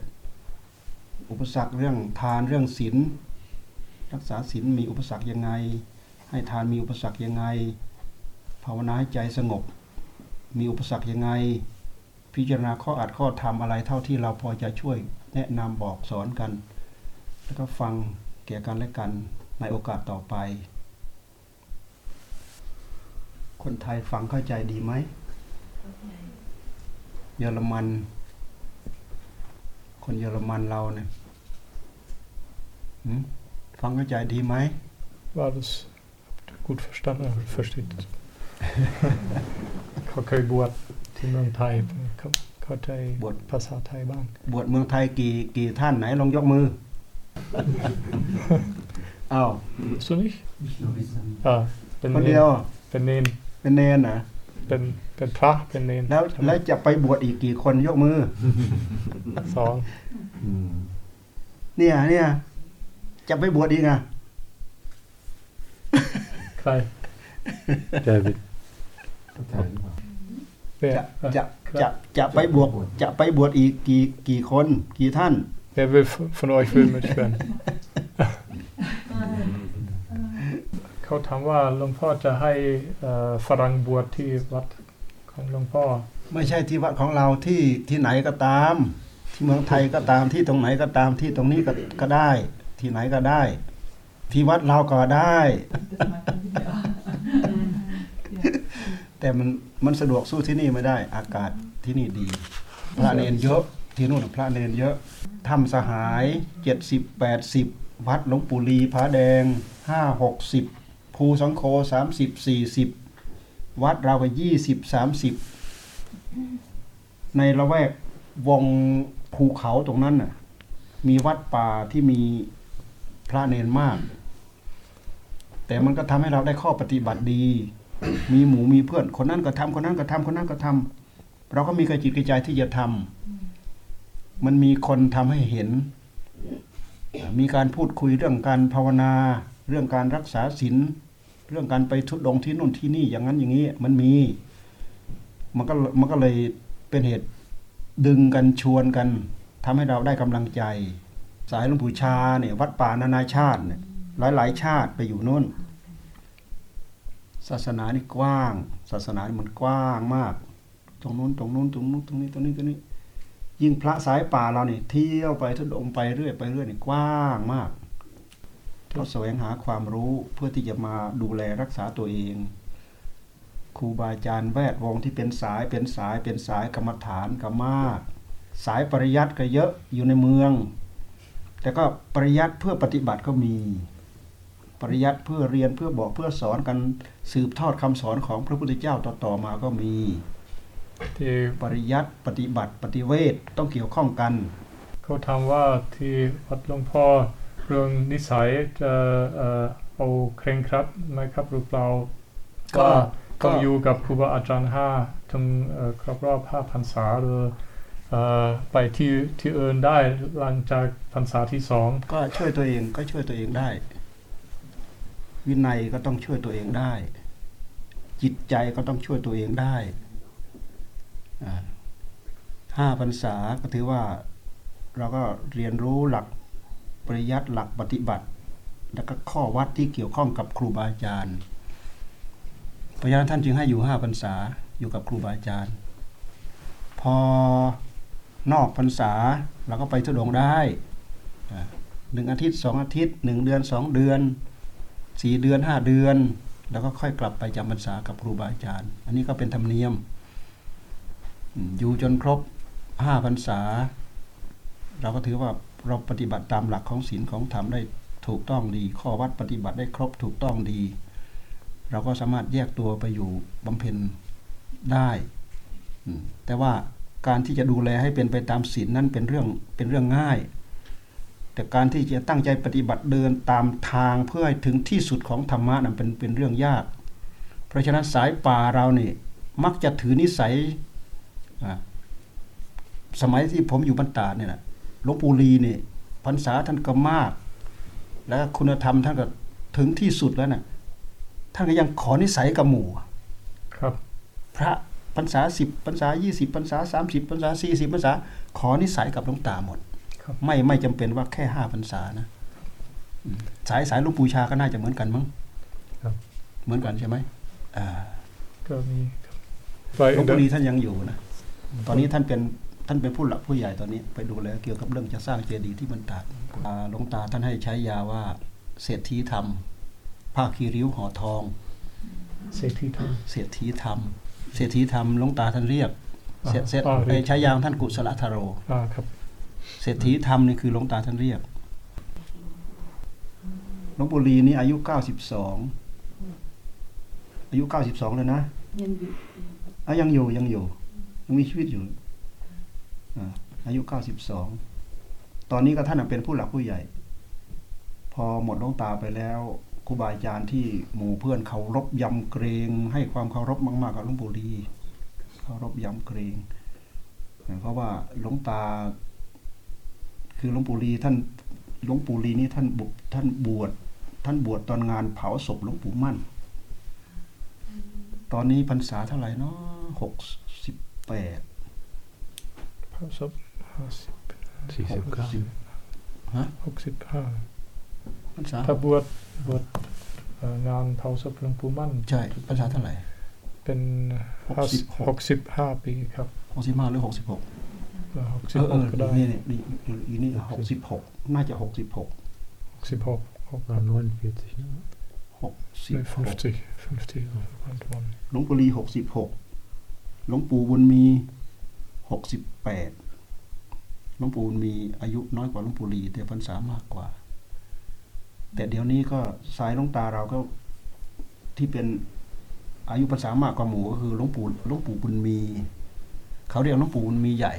อุปสรรคเรื่องทานเรื่องศีลรักษาศีลมีอุปสรรคยังไง ให้ทานมีอุปสรรคยังไง ภาวนาให้ใจสงบ มีอุปสรรคยังไง พิจารณาข้ออัดข้อธรรมอะไรเท่าที่เราพอจะช่วยแนะนำบอกสอนกัน แล้วก็ฟังเกี่ยกันและกันในโอกาสต่อไป คนไทยฟังเข้าใจดีไหมเยอรมัน คนเยอรมันเราเนี่ยหืมฟังเข้าใจดีไหม war das gut verstanden? Versteht. เขาเคยบวชที่เมืองไทยเขาเข้าใจบวชภาษาไทยบ้าง บวชเมืองไทยกี่กี่ท่านไหนลองยกมืออ้าว so nicht อ่าเป็นคนเนเดีนยวเป็นเนน เป็นเนนนะเป็นเป็นพระเป็นเนนแล้วใช่ไหมแล้วจะไปบวชอีกกี่คนยกมือสองเนี่ยเนี่ยจะไปบวชอีกอะใคร David. เวียจะจะจะจะไปบวชจะไปบวชอีกกี่กี่คนกี่ท่าน Wer will v- von euch will mitschwimmen? เขาถามว่าหลวงพ่อจะให้ฝรั่งบวชที่วัดของหลวงพ่อ ไม่ใช่ที่วัดของเราที่ที่ไหนก็ตาม ที่เมืองไทยก็ตามที่ตรงไหนก็ตามที่ตรงนี้ก็ก็ได้ ที่ไหนก็ได้ ที่วัดเราก็ได้ แต่มันมันสะดวกสู้ที่นี่ไม่ได้ อากาศที่นี่ดี พระเนนเยอะที่นู่นพระเนนเยอะทำสหายเจ็ดสิบแปดสิบวัดหลวงปู่ลีพระแดงห้าหกสิบ ภูสังโคสามสิบสี่สิบวัดเราก็ยี่สิบสามสิบในละแวกวงภูเขาตรงนั้นน่ะ มีวัดป่าที่มีพระเนนมาก แต่มันก็ทำให้เราได้ข้อปฏิบัติดี มีหมูมีเพื่อนคนนั้นก็ทำคนนั้นก็ทำคนนั้นก็ทำเราก็มีกระจิตกระใจที่จะทำมันมีคนทำให้เห็น มีการพูดคุยเรื่องการภาวนา เรื่องการรักษาศีล เรื่องการไปทุดงที่นู่นที่นี่อย่างนั้นอย่างนี้มันมี มันก็มันก็เลยเป็นเหตุดึงกันชวนกันทำให้เราได้กำลังใจ สายหลวงปู่ชาเนี่ยวัดป่านานาชาติเนี่ยหลายๆชาติไปอยู่นู่น ศาสนานี่กว้าง ศาสนานี่มันกว้างมาก ตรงนู้นตรงนู้นตรงนู้นตรงนี้ตรงนี้ตรงนี้ ยิ่งพระสายป่าเราเนี่ยเที่ยวไปทุดงไปเรื่อยไปเรื่อยเนี่ยกว้างมาก เราแสวงหาความรู้เพื่อที่จะมาดูแลรักษาตัวเองครูบาอาจารย์แวดวงที่เป็นสายเป็นสายเป็นสายกรรมฐานก็มาก สายปริยัติก็เยอะอยู่ในเมือง แต่ก็ปริยัติเพื่อปฏิบัติก็มี ปริยัติเพื่อเรียนเพื่อบอกเพื่อสอนกันสืบทอดคำสอนของพระพุทธเจ้าต่อๆมาก็มีที่ปริยัติปฏิบัติปฏิเวทต้องเกี่ยวข้องกัน เขาถามว่าที่วัดหลวงพ่อ เรื่องนิสัยจะเอ่อเอาเคร่งครัดไหมครับหรือเปล่าก็ว่าก็ต้องอยู่กับครูบาอาจารย์ห้าถึงเอ่อครบรอบห้าพรรษาหรือเอ่อไปที่ที่อื่นได้หลังจากพรรษาที่สองก็ช่วยตัวเองก็ช่วยตัวเองได้ วินัยก็ต้องช่วยตัวเองได้ จิตใจก็ต้องช่วยตัวเองได้อ่าห้าพรรษาก็ถือว่าเราก็เรียนรู้หลัก ปริยัติหลักปฏิบัติ แล้วก็ข้อวัดที่เกี่ยวข้องกับครูบาอาจารย์พระฉะนั้นท่านจึงให้อยู่ห้าพรรษาอยู่กับครูบาอาจารย์ พอนอกพรรษาเราก็ไปทุดงได้หนึ่งอาทิตย์สองอาทิตย์หนึ่งเดือนสองเดือนสี่เดือนห้าเดือน แล้วก็ค่อยกลับไปจำพรรษากับครูบาอาจารย์ อันนี้ก็เป็นธรรมเนียมอืมอยู่จนครบห้าพรรษา เราก็ถือว่า เราปฏิบัติตามหลักของศีลของธรรมได้ถูกต้องดี ข้อวัดปฏิบัติได้ครบถูกต้องดี เราก็สามารถแยกตัวไปอยู่บำเพ็ญได้แต่ว่าการที่จะดูแลให้เป็นไปตามศีลนั่นเป็นเรื่องเป็นเรื่องง่าย แต่การที่จะตั้งใจปฏิบัติเดินตามทางเพื่อให้ถึงที่สุดของธรรมะนั้นเป็นเป็นเรื่องยาก เพราะฉะนั้นสายป่าเรานี่มักจะถือนิสัยสมัยที่ผมอยู่บรรดาเนี่ยนะ หลวงปู่ลีเนี่ยพรรษาท่านก็มาก แล้วคุณธรรมท่านก็ถึงที่สุดแล้วนะ่ะท่านก็ยังขอนิสัยกับหมู่ครับ พระพรรษาสิบพรรษายี่สิบพรรษาสามสิบพรรษาสี่สิบพรรษา ขอนิสัยกับหลวงตาหมดครับไม่ไม่จำเป็นว่าแค่ห้าพรรษานะอืมสายสายหลูกปูชาก็น่าจะเหมือนกันมั้งครับเหมือนกันใช่ไหมอ่าก็มีครับไปหลวงเดิปู่นลีท่านยังอยู่นะตอนนี้ท่านเป็น ท่านเป็นผู้หลักผู้ใหญ่ตอนนี้ไปดูแลเกี่ยวกับเรื่องจะสร้างเจดีย์ที่บรรดาดอ่าหลวงตาท่านให้ใช้ยาว่าเศรษฐีธรรมผ้าคีริ้วห่อทอง เศรษฐีทองเศรษฐีธรรมเศรษฐีธรรมหลวงตาท่านเรียกอ่าเสร็จเสร็จอ่าไอ้ใช้ยาของท่านกุศลธโรอ่าครับเศรษฐีธรรมนี่คือหลวงตาท่านเรียกหลวงปู่ลีนี่อายุเก้าสิบสองอายุเก้าสิบสองเลยนะยังอยู่อะยังอยู่ยังอยู่ยังมีชีวิตอยู่ อายุเก้าสิบสองตอนนี้ก็ท่านเป็นผู้หลักผู้ใหญ่ พอหมดลวงตาไปแล้วครูบาอาจารย์ที่หมู่เพื่อนเคารพยำเกรง ให้ความเคารพมาก ๆ กับหลวงปู่ลีเคารพยำเกรงเพราะว่าหลวงตา คือหลวงปู่ลีท่านหลวงปู่ลีนี่ท่านบุท่านบวชท่านบวชตอนงานเผาศพหลวงปู่มั่น ตอนนี้พรรษาเท่าไหร่เนาะหกสิบแปด พระศพห้าสิบสี่สิบเก้าฮะหกสิบห้าพรรษาถ้าบวชบวชเอ่องานเผาศพหลวงปู่มั่น ใช่พรรษาเท่าไหร่ เป็นหกสิบหกหกสิบห้าปีครับหกสิบห้าหรือหกสิบหกหกสิเอบอหเอกอก็ได้นี่นี่นี่อีนี่หกสิบหกน่าจะหกสิบหกหกสิบหกหกประมาณ49นะหกสิบไม่หก50 50วันหลวงปู่ลีหกสิบหกหลวงปู่บุญมี หกสิบแปดหลวงปู่บุญมีอายุน้อยกว่าหลวงปู่ลีแต่พรรษามากกว่า แต่เดี๋ยวนี้ก็สายหลวงตาเราก็ที่เป็นอายุพรรษามากกว่าหมู่ก็คือหลวงปู่หลวงปู่บุญมี เขาเรียกหลวงปู่บุญมีใหญ่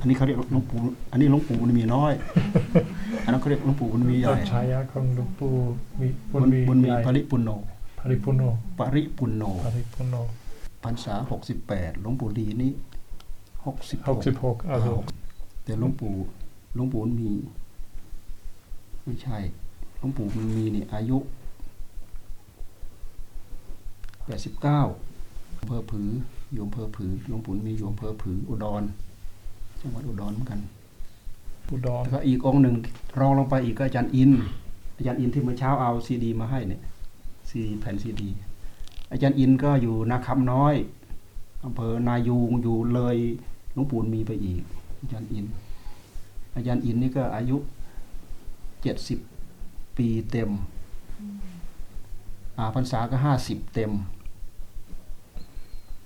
อันนี้เขาเรียกหลวงปู่อันนี้หลวงปู่บุญมีน้อย อันนั้นเขาเรียกหลวงปู่บุญมีใหญ่ฉายาของหลวงปู่มีบุบุญญมีบุญมีใหญ่ปริปุณโนปริปุณโนปริปุณโนปริปุณโนพรรษาหกสิบแปดหลวงปู่ลีนี่ หกสิบหกสิบหกอายุแต่หลวงปู่หลวงปู่บุญมี ไม่ใช่หลวงปู่บุญมีนี่อายุแปดสิบเก้าอำเภอผืออยู่อำเภอผือหลวงปู่บุญมีอยู่อำเภอผืออุดรจังหวัดอุดรเหมือนกัน อุดรแล้วก็อีกองค์หนึ่งรองลงไปอีกก็อาจารย์อิน อาจารย์อินที่เมื่อเช้าเอาซีดี มาให้เนี่ยซีแผ่นซีดี อาจารย์อินก็อยู่นาคำน้อย อำเภอนายูงอยู่เลยหลวงปู่มีไปอีก อาจารย์อิน อาจารย์อินนี่ก็อายุเจ็ดสิบปีเต็ม อ่าพรรษาก็ห้าสิบเต็ม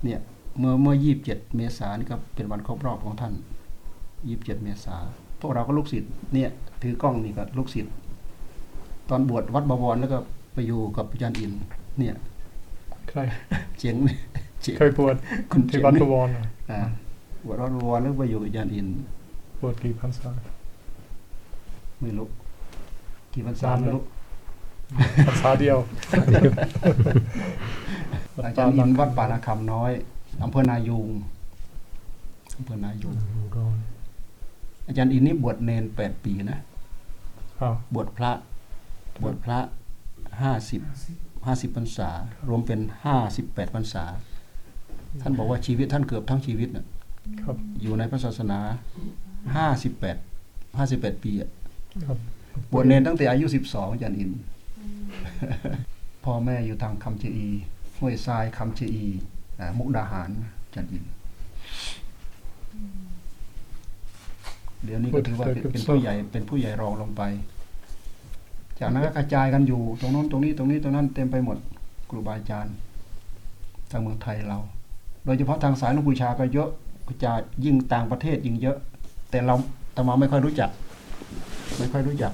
เนี่ยเมื่อเมื่อยี่บเจ็ดเมษายนนี่ก็เป็นวันครบรอบของท่านยี่บเจ็ดเมษาพวกเราก็ลูกศิษย์เนี่ย ถือกล้องนี่ก็ลูกศิษย์ตอนบวชวัดบวรแล้วก็ไปอยู่กับอาจารย์อิน เนี่ย ใครเจ๋งเลย เจ๋งเคยบวชคุณที่เจ๋งวัดเลยบวรน่ะอ่าบวชวัดบวรแล้วไปอยู่กับอาจารย์อินบวชกี่พรรษาไม่รู้กี่พรรษานานไหมไม่รู้พรรษาเดียวอาจารย์อินวัดป่านาคำน้อยอำเภอนายูงอำเภอนายูงอุดรอาจารย์อินนี่บวชเนนแปดปีนะอ้าวบวชพระ บวชพระห้าสิบห้าสิบพรรษา รวมเป็นห้าสิบแปดพรรษา ท่านบอกว่าชีวิตท่านเกือบทั้งชีวิตน่ะครับอยู่ในพระศาสนาห้าสิบแปดห้าสิบแปดปีอะครับบวชเนนตั้งแต่อายุสิบสองอาจารย์อินพ่อแม่อยู่ทางคำเจอีห้วยทรายคำเจอีอ่ามุกดาหารอาจารย์อิน เดี๋ยวนี้ก็ถือว่าเป็นเป็นผู้ใหญ่เป็นผู้ใหญ่รองลงไป จากนั้นก็กระจายกันอยู่ ตรงโน้นตรงนี้ตรงนี้ตรงนั้นเต็มไปหมดครูบาอาจารย์ทางเมืองไทยเรา โดยเฉพาะทางสายหลวงปู่ชาก็เยอะกระจายยิ่งต่างประเทศยิ่งเยอะ แต่เราแต่มาไม่ค่อยรู้จัก ไม่ค่อยรู้จัก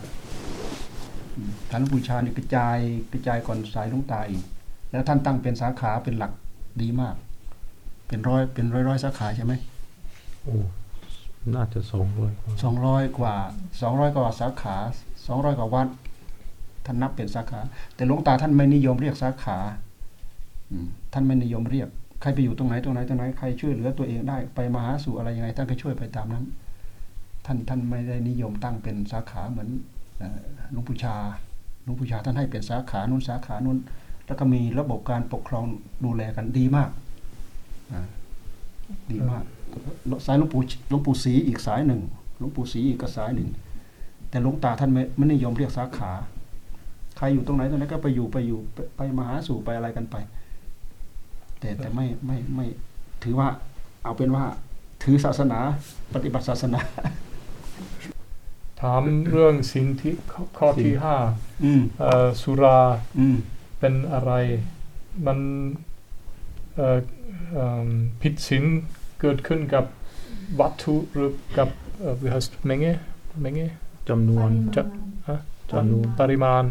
อืมฐานหลวงปู่ชานี่กระจายกระจายก่อนสายหลวงตาอีก แล้วท่านตั้งเป็นสาขาเป็นหลักดีมาก เป็นร้อยเป็นร้อยร้อยสาขาใช่ไหมโอ้น่าจะสองร้อยกว่าสองร้อยกว่าสองร้อยกว่าสาขาสองร้อยกว่าวัดท่านนับเป็นสาขา แต่หลวงตาท่านไม่นิยมเรียกสาขาอืมท่านไม่นิยมเรียก ใครไปอยู่ตรงไหนตรงไหนตรงไหนใครช่วยเหลือตัวเองได้ไปมาหาสู่อะไรยังไงท่านก็ช่วยไปตามนั้น ท่านท่านไม่ได้นิยมตั้งเป็นสาขาเหมือนหลวงปู่ชาหลวงปู่ชาท่านให้เป็นสาขานู้นสาขานู้นแล้วก็มีระบบการปกครองดูแลกันดีมากดีมากสายหลวงปู่หลวงปู่ศรีอีกสายหนึ่งหลวงปู่ศรีอีกก็สายหนึ่ง แต่หลวงตาท่านไม่ไม่นิยมเรียกสาขา ใครอยู่ตรงไหนตรงไหนก็ไปอยู่ไปอยู่ไปไปมาหาสู่ไปอะไรกันไป แต่แต่ไม่ไม่ไม่ถือว่าเอาเป็นว่าถือศาสนาปฏิบัติศาสนา ถามเรื่องสิ่งที่ข้อข้อที่ห้าอืมเอ่อสุราอืมเป็นอะไร มันเอ่อเอิ่มผิดศีลเกิดขึ้นกับวัตถุหรือกับเอ่อ wie heißt Menge Menge จำนวนจะจำนวนปริมาณ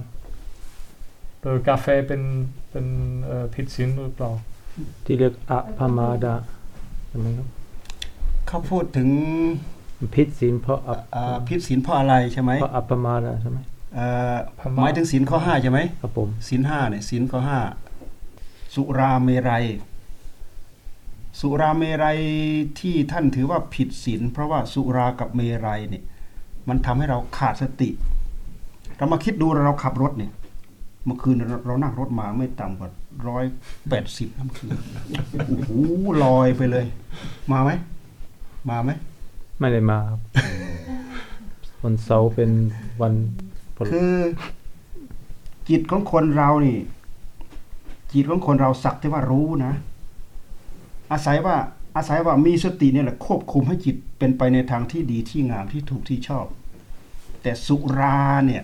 หรือกาแฟเป็นเป็นเอ่อผิดศีลหรือเปล่า ที่เรียกอะพมาดาใช่ไหมครับเขาพูดถึงพิษศีลเพราะอัปอ่าพิษศีลเพราะอะไรใช่ไหมเพราะอัปปมาดาใช่ไหมเอ่อหมายถึงศีลข้อห้าใช่ไหมครับผมศีลห้าเนี่ยศีลข้อห้าสุราเมรัย สุราเมรัยที่ท่านถือว่าผิดศีลเพราะว่าสุรากับเมรัยเนี่ยมันทำให้เราขาดสติ เรามาคิดดูเราขับรถเนี่ยเมื่อคืนเราเรานั่งรถมาไม่ต่ำกว่าร้อยแปดสิบน้ำคืนโอ้โหลอยไปเลย มาไหม มาไหม ไม่ได้มาครับวันเสาร์เป็นวันพลคือ จิตของคนเรานี่ จิตของคนเราสักแต่ว่ารู้นะ อาศัยว่าอาศัยว่ามีสติเนี่ยแหละควบคุมให้จิตเป็นไปในทางที่ดีที่งามที่ถูกที่ชอบ แต่สุราเนี่ย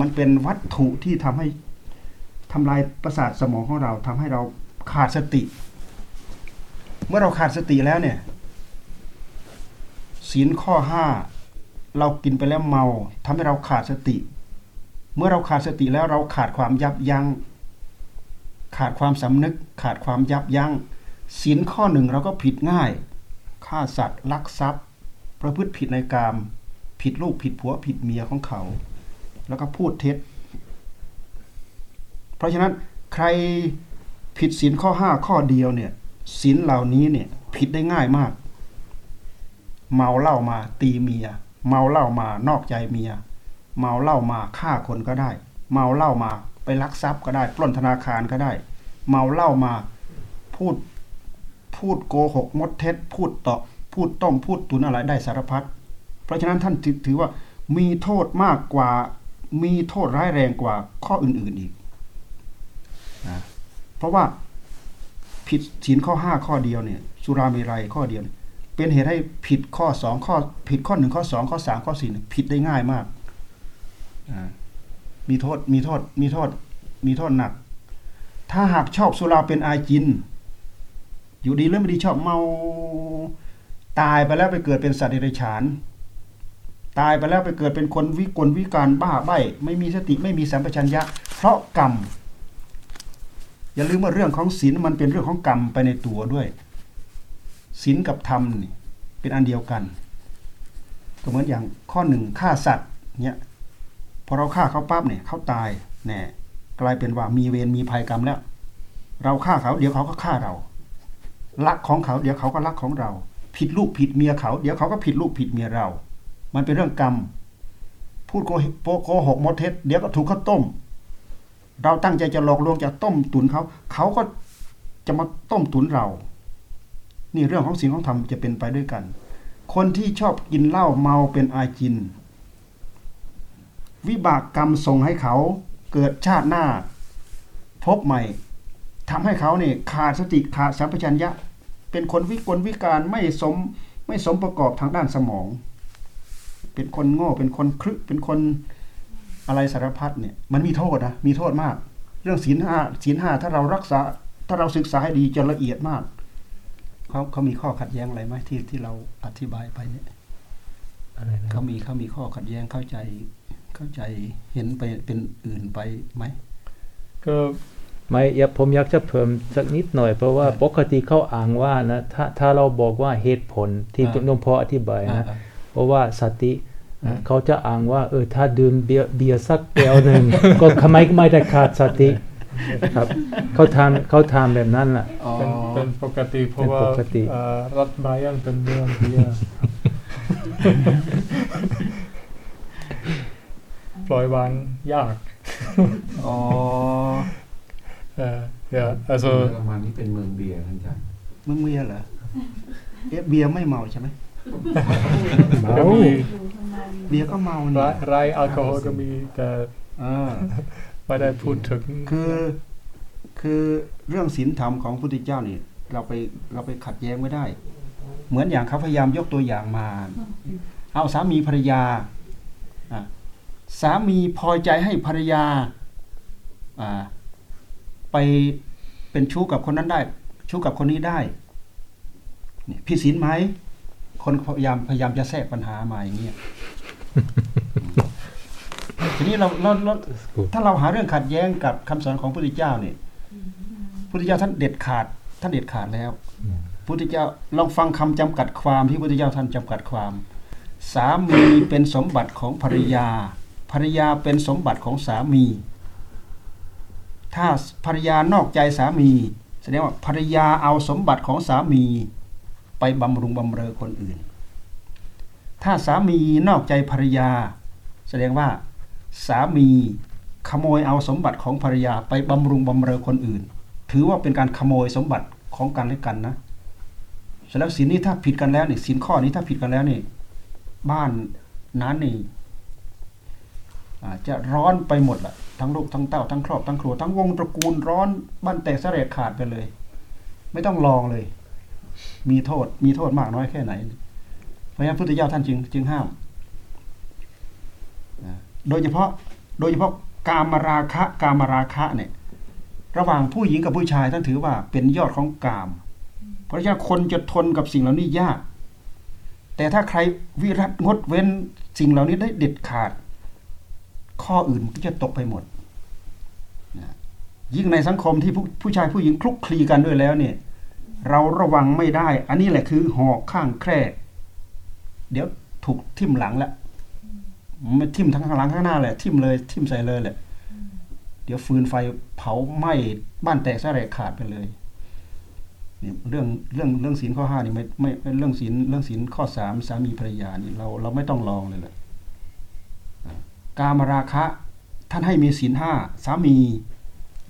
มันเป็นวัตถุที่ทำให้ ทำลายประสาทสมองของเราทำให้เราขาดสติ เมื่อเราขาดสติแล้วเนี่ยศีลข้อห้าเรากินไปแล้วเมาทำให้เราขาดสติ เมื่อเราขาดสติแล้วเราขาดความยับยัง้งขาดความสำนึก ขาดความยับยัง้งศีลข้อหนึ่งเราก็ผิดง่ายฆ่าสัตว์ลักทรัพย์ ประพฤติผิดในกาม ผิดลูกผิดผัวผิดเมียของเขา แล้วก็พูดเท็จ เพราะฉะนั้นใครผิดศีลข้อห้าข้อเดียวเนี่ยศีลเหล่านี้เนี่ยผิดได้ง่ายมาก เมาเหล้ามาตีเมีย เมาเหล้ามานอกใจเมีย เมาเหล้ามาฆ่าคนก็ได้ เมาเหล้ามาไปลักทรัพย์ก็ได้ ปล้นธนาคารก็ได้ เมาเหล้ามาพูดพูดโกหกมดเท็จ พูดต่อพูดต้มพูดตุนอะไรได้สารพัดเพราะฉะนั้นท่านถือถือว่ามีโทษมากกว่ามีโทษร้ายแรงกว่าข้ออื่นๆอีก นะเพราะว่าผิดศีลข้อห้าข้อเดียวเนี่ยสุราเมรัยข้อเดียวเยเป็นเหตุให้ผิดข้อสองข้อ ผิดข้อหนึ่งข้อสองข้อสามข้อสี่ผิดได้ง่ายมากมีโทษมีโทษมีโทษมีโทษหนัก ถ้าหากชอบสุราเป็นอาจิน อยู่ดีแล้วไม่ดีชอบเมาตายไปแล้วไปเกิดเป็นสัตว์เดรัจฉาน ตายไปแล้วไปเกิดเป็นคนวิกลวิการบ้าใบ้ไม่มีสติไม่มีสัมปชัญญะ เพราะกรรม อย่าลืมว่าเรื่องของศีลมันเป็นเรื่องของกรรมไปในตัวด้วยศีลกับธรรมนี่เป็นอันเดียวกัน ก็เหมือนอย่างข้อหนึ่งฆ่าสัตว์เนี่ยพอเราฆ่าเขาปั๊บเนี่ยเขาตายแน่กลายเป็นว่ามีเวรมีภัยกรรมแล้ว เราฆ่าเขาเดี๋ยวเขาก็ฆ่าเราลักของเขาเดี๋ยวเขาก็ลักของเรา ผิดลูกผิดเมียเขาเดี๋ยวเขาก็ผิดลูกผิดเมียเรา มันเป็นเรื่องกรรม พูดโกหกโกหกมดเท็จเดี๋ยวก็ถูกเขาต้ม เราตั้งใจจะหลอกลวงจะต้มตุนเขา เขาก็จะมาต้มตุนเรา นี่เรื่องของศีลของธรรมจะเป็นไปด้วยกัน คนที่ชอบกินเหล้าเมาเป็นอาจิน วิบากกรรมส่งให้เขาเกิดชาติหน้า พบใหม่ทำให้เขาเนี่ยขาดสติขาดสัมปชัญญะ เป็นคนวิกลวิการไม่สมไม่สมประกอบทางด้านสมอง เป็นคนโง่เป็นคนครึเป็นคน อะไรสารพัดเนี่ยมันมีโทษนะมีโทษมาก เรื่องศีลห้าศีลห้าถ้าเรารักษา ถ้าเราศึกษาให้ดีจะละเอียดมากเขาเขามีข้อขัดแย้งอะไรไหมที่ที่เราอธิบายไปเนี่ยอะไรนะเขามีเขามีข้อขัดแย้งเข้าใจเข้าใจเห็นไปเป็นอื่นไปไหมก็ไม่อยากผมอยากจะเพิ่มสักนิดหน่อย เพราะว่าปกติเขาอ้างว่านะถ้าถ้าเราบอกว่าเหตุผลที่อ่าหลวงพ่ออธิบายนะอ่าเพราะว่าสติอ่า เขาจะอ้างว่าเออถ้าดื่มเบียร์เบียร์สักแก้วหนึ่งก็ทำไมไม่ได้ขาดสติครับเขาทำเขาทำแบบนั้นแหละอ๋อเป็นเป็นปกติเพราะว่าเป็นปกติเอ่อรัฐบายันเป็นเรื่องเบียร์ปล่อยวางยากอ๋อเออ ja also เยอรมันนี่เป็นเมืองเบียร์ท่านอาจารย์มึงเบียร์เหรอเอ๊ะเบียร์ไม่เมาใช่ไหมก็มี เบียร์ก็เมาไรเนี่ยไรแอลกอฮอล์ก็มีแต่อ่าไม่ได้พูดถึง คือคือเรื่องศีลธรรมของพระพุทธเจ้านี่เราไปเราไปขัดแย้งไม่ได้ เหมือนอย่างเขาพยายามยกตัวอย่างมา เอาสามีภรรยาอะสามีพอใจให้ภรรยาอ่าไปเป็นชู้กับคนนั้นได้ ชู้กับคนนี้ได้นี่ผิดศีลไหมคนพยายามพยายามจะแทรกปัญหามาอย่างเงี้ย ทีนี้เราเราเรา Das ist gut. ถ้าเราหาเรื่องขัดแย้งกับคำสอนของพระพุทธเจ้าเนี่ยพระพุทธเจ้าท่านเด็ดขาด ท่านเด็ดขาดแล้วพระพุทธเจ้าลองฟังคำจำกัดความที่พระพุทธเจ้าท่านจำกัดความ สามีเป็นสมบัติของภรรยา ภรรยาเป็นสมบัติของสามี ถ้าภรรยานอกใจสามี แสดงว่าภรรยาเอาสมบัติของสามี ไปบำรุงบำเรอคนอื่น ถ้าสามีนอกใจภรรยา แสดงว่าสามีขโมยเอาสมบัติของภรรยาไปบำรุงบำเรอคนอื่น ถือว่าเป็นการขโมยสมบัติของกันและกันนะเสร็จแล้วสินนี้ถ้าผิดกันแล้วนี่สินข้อนี้ถ้าผิดกันแล้วนี่บ้านนั้นนี่จะร้อนไปหมดละทั้งลูกทั้งเต้าทั้งครอบทั้งครัวทั้งวงตระกูลร้อนบ้านแตกสะเรดขาดไปเลย ไม่ต้องลองเลย มีโทษมีโทษมากน้อยแค่ไหน ราะฉะนั้นพุทธเจ้าท่านจึงจึงห้าม โดยเฉพาะโดยเฉพาะกามราคะกามราคะเนี่ยระหว่างผู้หญิงกับผู้ชายท่านถือว่าเป็นยอดของกาม เพราะฉะนั้นคนจะทนกับสิ่งเหล่านี้ยาก แต่ถ้าใครวิรัตงดเว้นสิ่งเหล่านี้ได้เด็ดขาด ข้ออื่นก็จะตกไปหมด ยิ่งในสังคมที่ผู้ผู้ชายผู้หญิงคลุกคลีกันด้วยแล้วเนี่ยเราระวังไม่ได้ อันนี้แหละคือหอกข้างแคร่ เดี๋ยวถูกทิ่มหลังแล้วไม่ทิ่มทั้งข้างหลังข้างหน้าแหละทิ่มเลยทิ่มใส่เลยแหละ เดี๋ยวฟืนไฟเผาไหม้บ้านแตกสลายขาดไปเลยเนี่ยเรื่องเรื่องเรื่องศีลข้อห้านี่ไม่ไม่เรื่องศีลเรื่องศีลข้อสามสามีภรรยานี่เราเราไม่ต้องลองเลยแหละกามราคะท่านให้มีศีลห้าสามี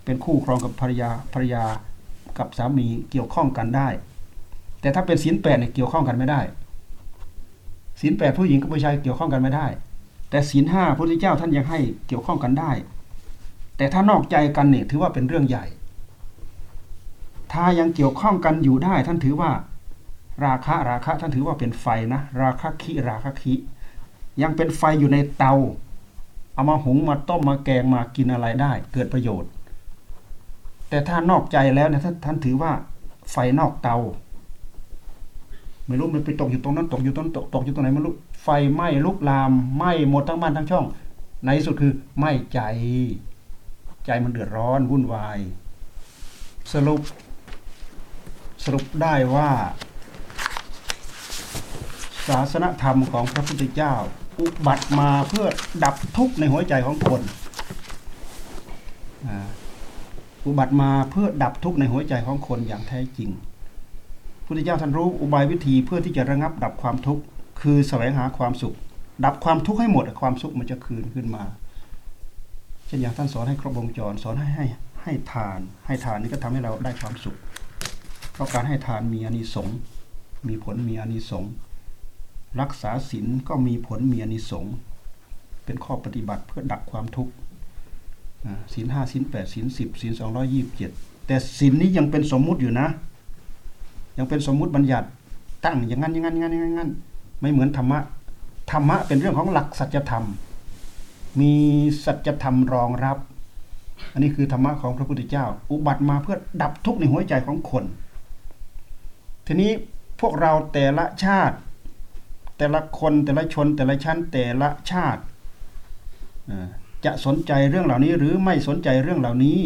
เป็นคู่ครองกับภรรยาภรรยากับสามีเกี่ยวข้องกันได้ แต่ถ้าเป็นศีลแปดเนี่ยเกี่ยวข้องกันไม่ได้ ศีลแปดผู้หญิงกับผู้ชายเกี่ยวข้องกันไม่ได้ แต่ศีลห้าพระพุทธเจ้าท่านยังให้เกี่ยวข้องกันได้ แต่ถ้านอกใจกันเนี่ยถือว่าเป็นเรื่องใหญ่ ถ้ายังเกี่ยวข้องกันอยู่ได้ท่านถือว่า ราคะราคะท่านถือว่าเป็นไฟนะ ราคะคิราคะคิยังเป็นไฟอยู่ในเตา เอามาหุงมาต้มมาแกงมากินอะไรได้ เกิดประโยชน์ แต่ถ้านอกใจแล้วเนี่ยท่านท่านถือว่าไฟนอกเตา ไม่รู้มันไปตกอยู่ตรงนั้นตกอยู่ตรงนั้นตกตกอยู่ตรงไหนไม่รู้ไฟไหม้ลุกลามไหม้หมดทั้งบ้านทั้งช่อง ในที่สุดคือไหม้ใจ ใจมันเดือดร้อนวุ่นวาย สรุป สรุปได้ว่า ศาสนธรรมของพระพุทธเจ้า อุบัติมาเพื่อดับทุกข์ในหัวใจของคนอ่าอุบัติมาเพื่อดับทุกข์ในหัวใจของคนอย่างแท้จริง พุทธเจ้าท่านรู้อุบายวิธีเพื่อที่จะระงับดับความทุกข์คือแสวงหาความสุข ดับความทุกข์ให้หมดความสุขมันจะคืนขึ้นมาเช่นอย่างท่านสอนให้ครบวงจรสอนให้ให้ให้ทาน ให้ทานนี่ก็ทำให้เราได้ความสุข เพราะการให้ทานมีอานิสงส์มีผลมีอานิสงส์รักษาศีลก็มีผลมีอานิสงส์เป็นข้อปฏิบัติเพื่อดับความทุกข์ศีลห้าศีลแปดศีลสิบศีลสองร้อยี่สิบเจ็ดแต่ศีลนี้ยังเป็นสมมุติอยู่นะ ยังเป็นสมมุติบัญญัติตั้งอย่างนั้นอย่างนั้นอย่างนั้นอย่างนั้นไม่เหมือนธรรมะธรรมะเป็นเรื่องของหลักสัจธรรม มีสัจธรรมรองรับ อันนี้คือธรรมะของพระพุทธเจ้า อุบัติมาเพื่อดับทุกข์ในหัวใจของคน ทีนี้พวกเราแต่ละชาติ แต่ละคนแต่ละชน แต่ละชั้นแต่ละชาติจะสนใจเรื่องเหล่านี้หรือไม่สนใจเรื่องเหล่านี้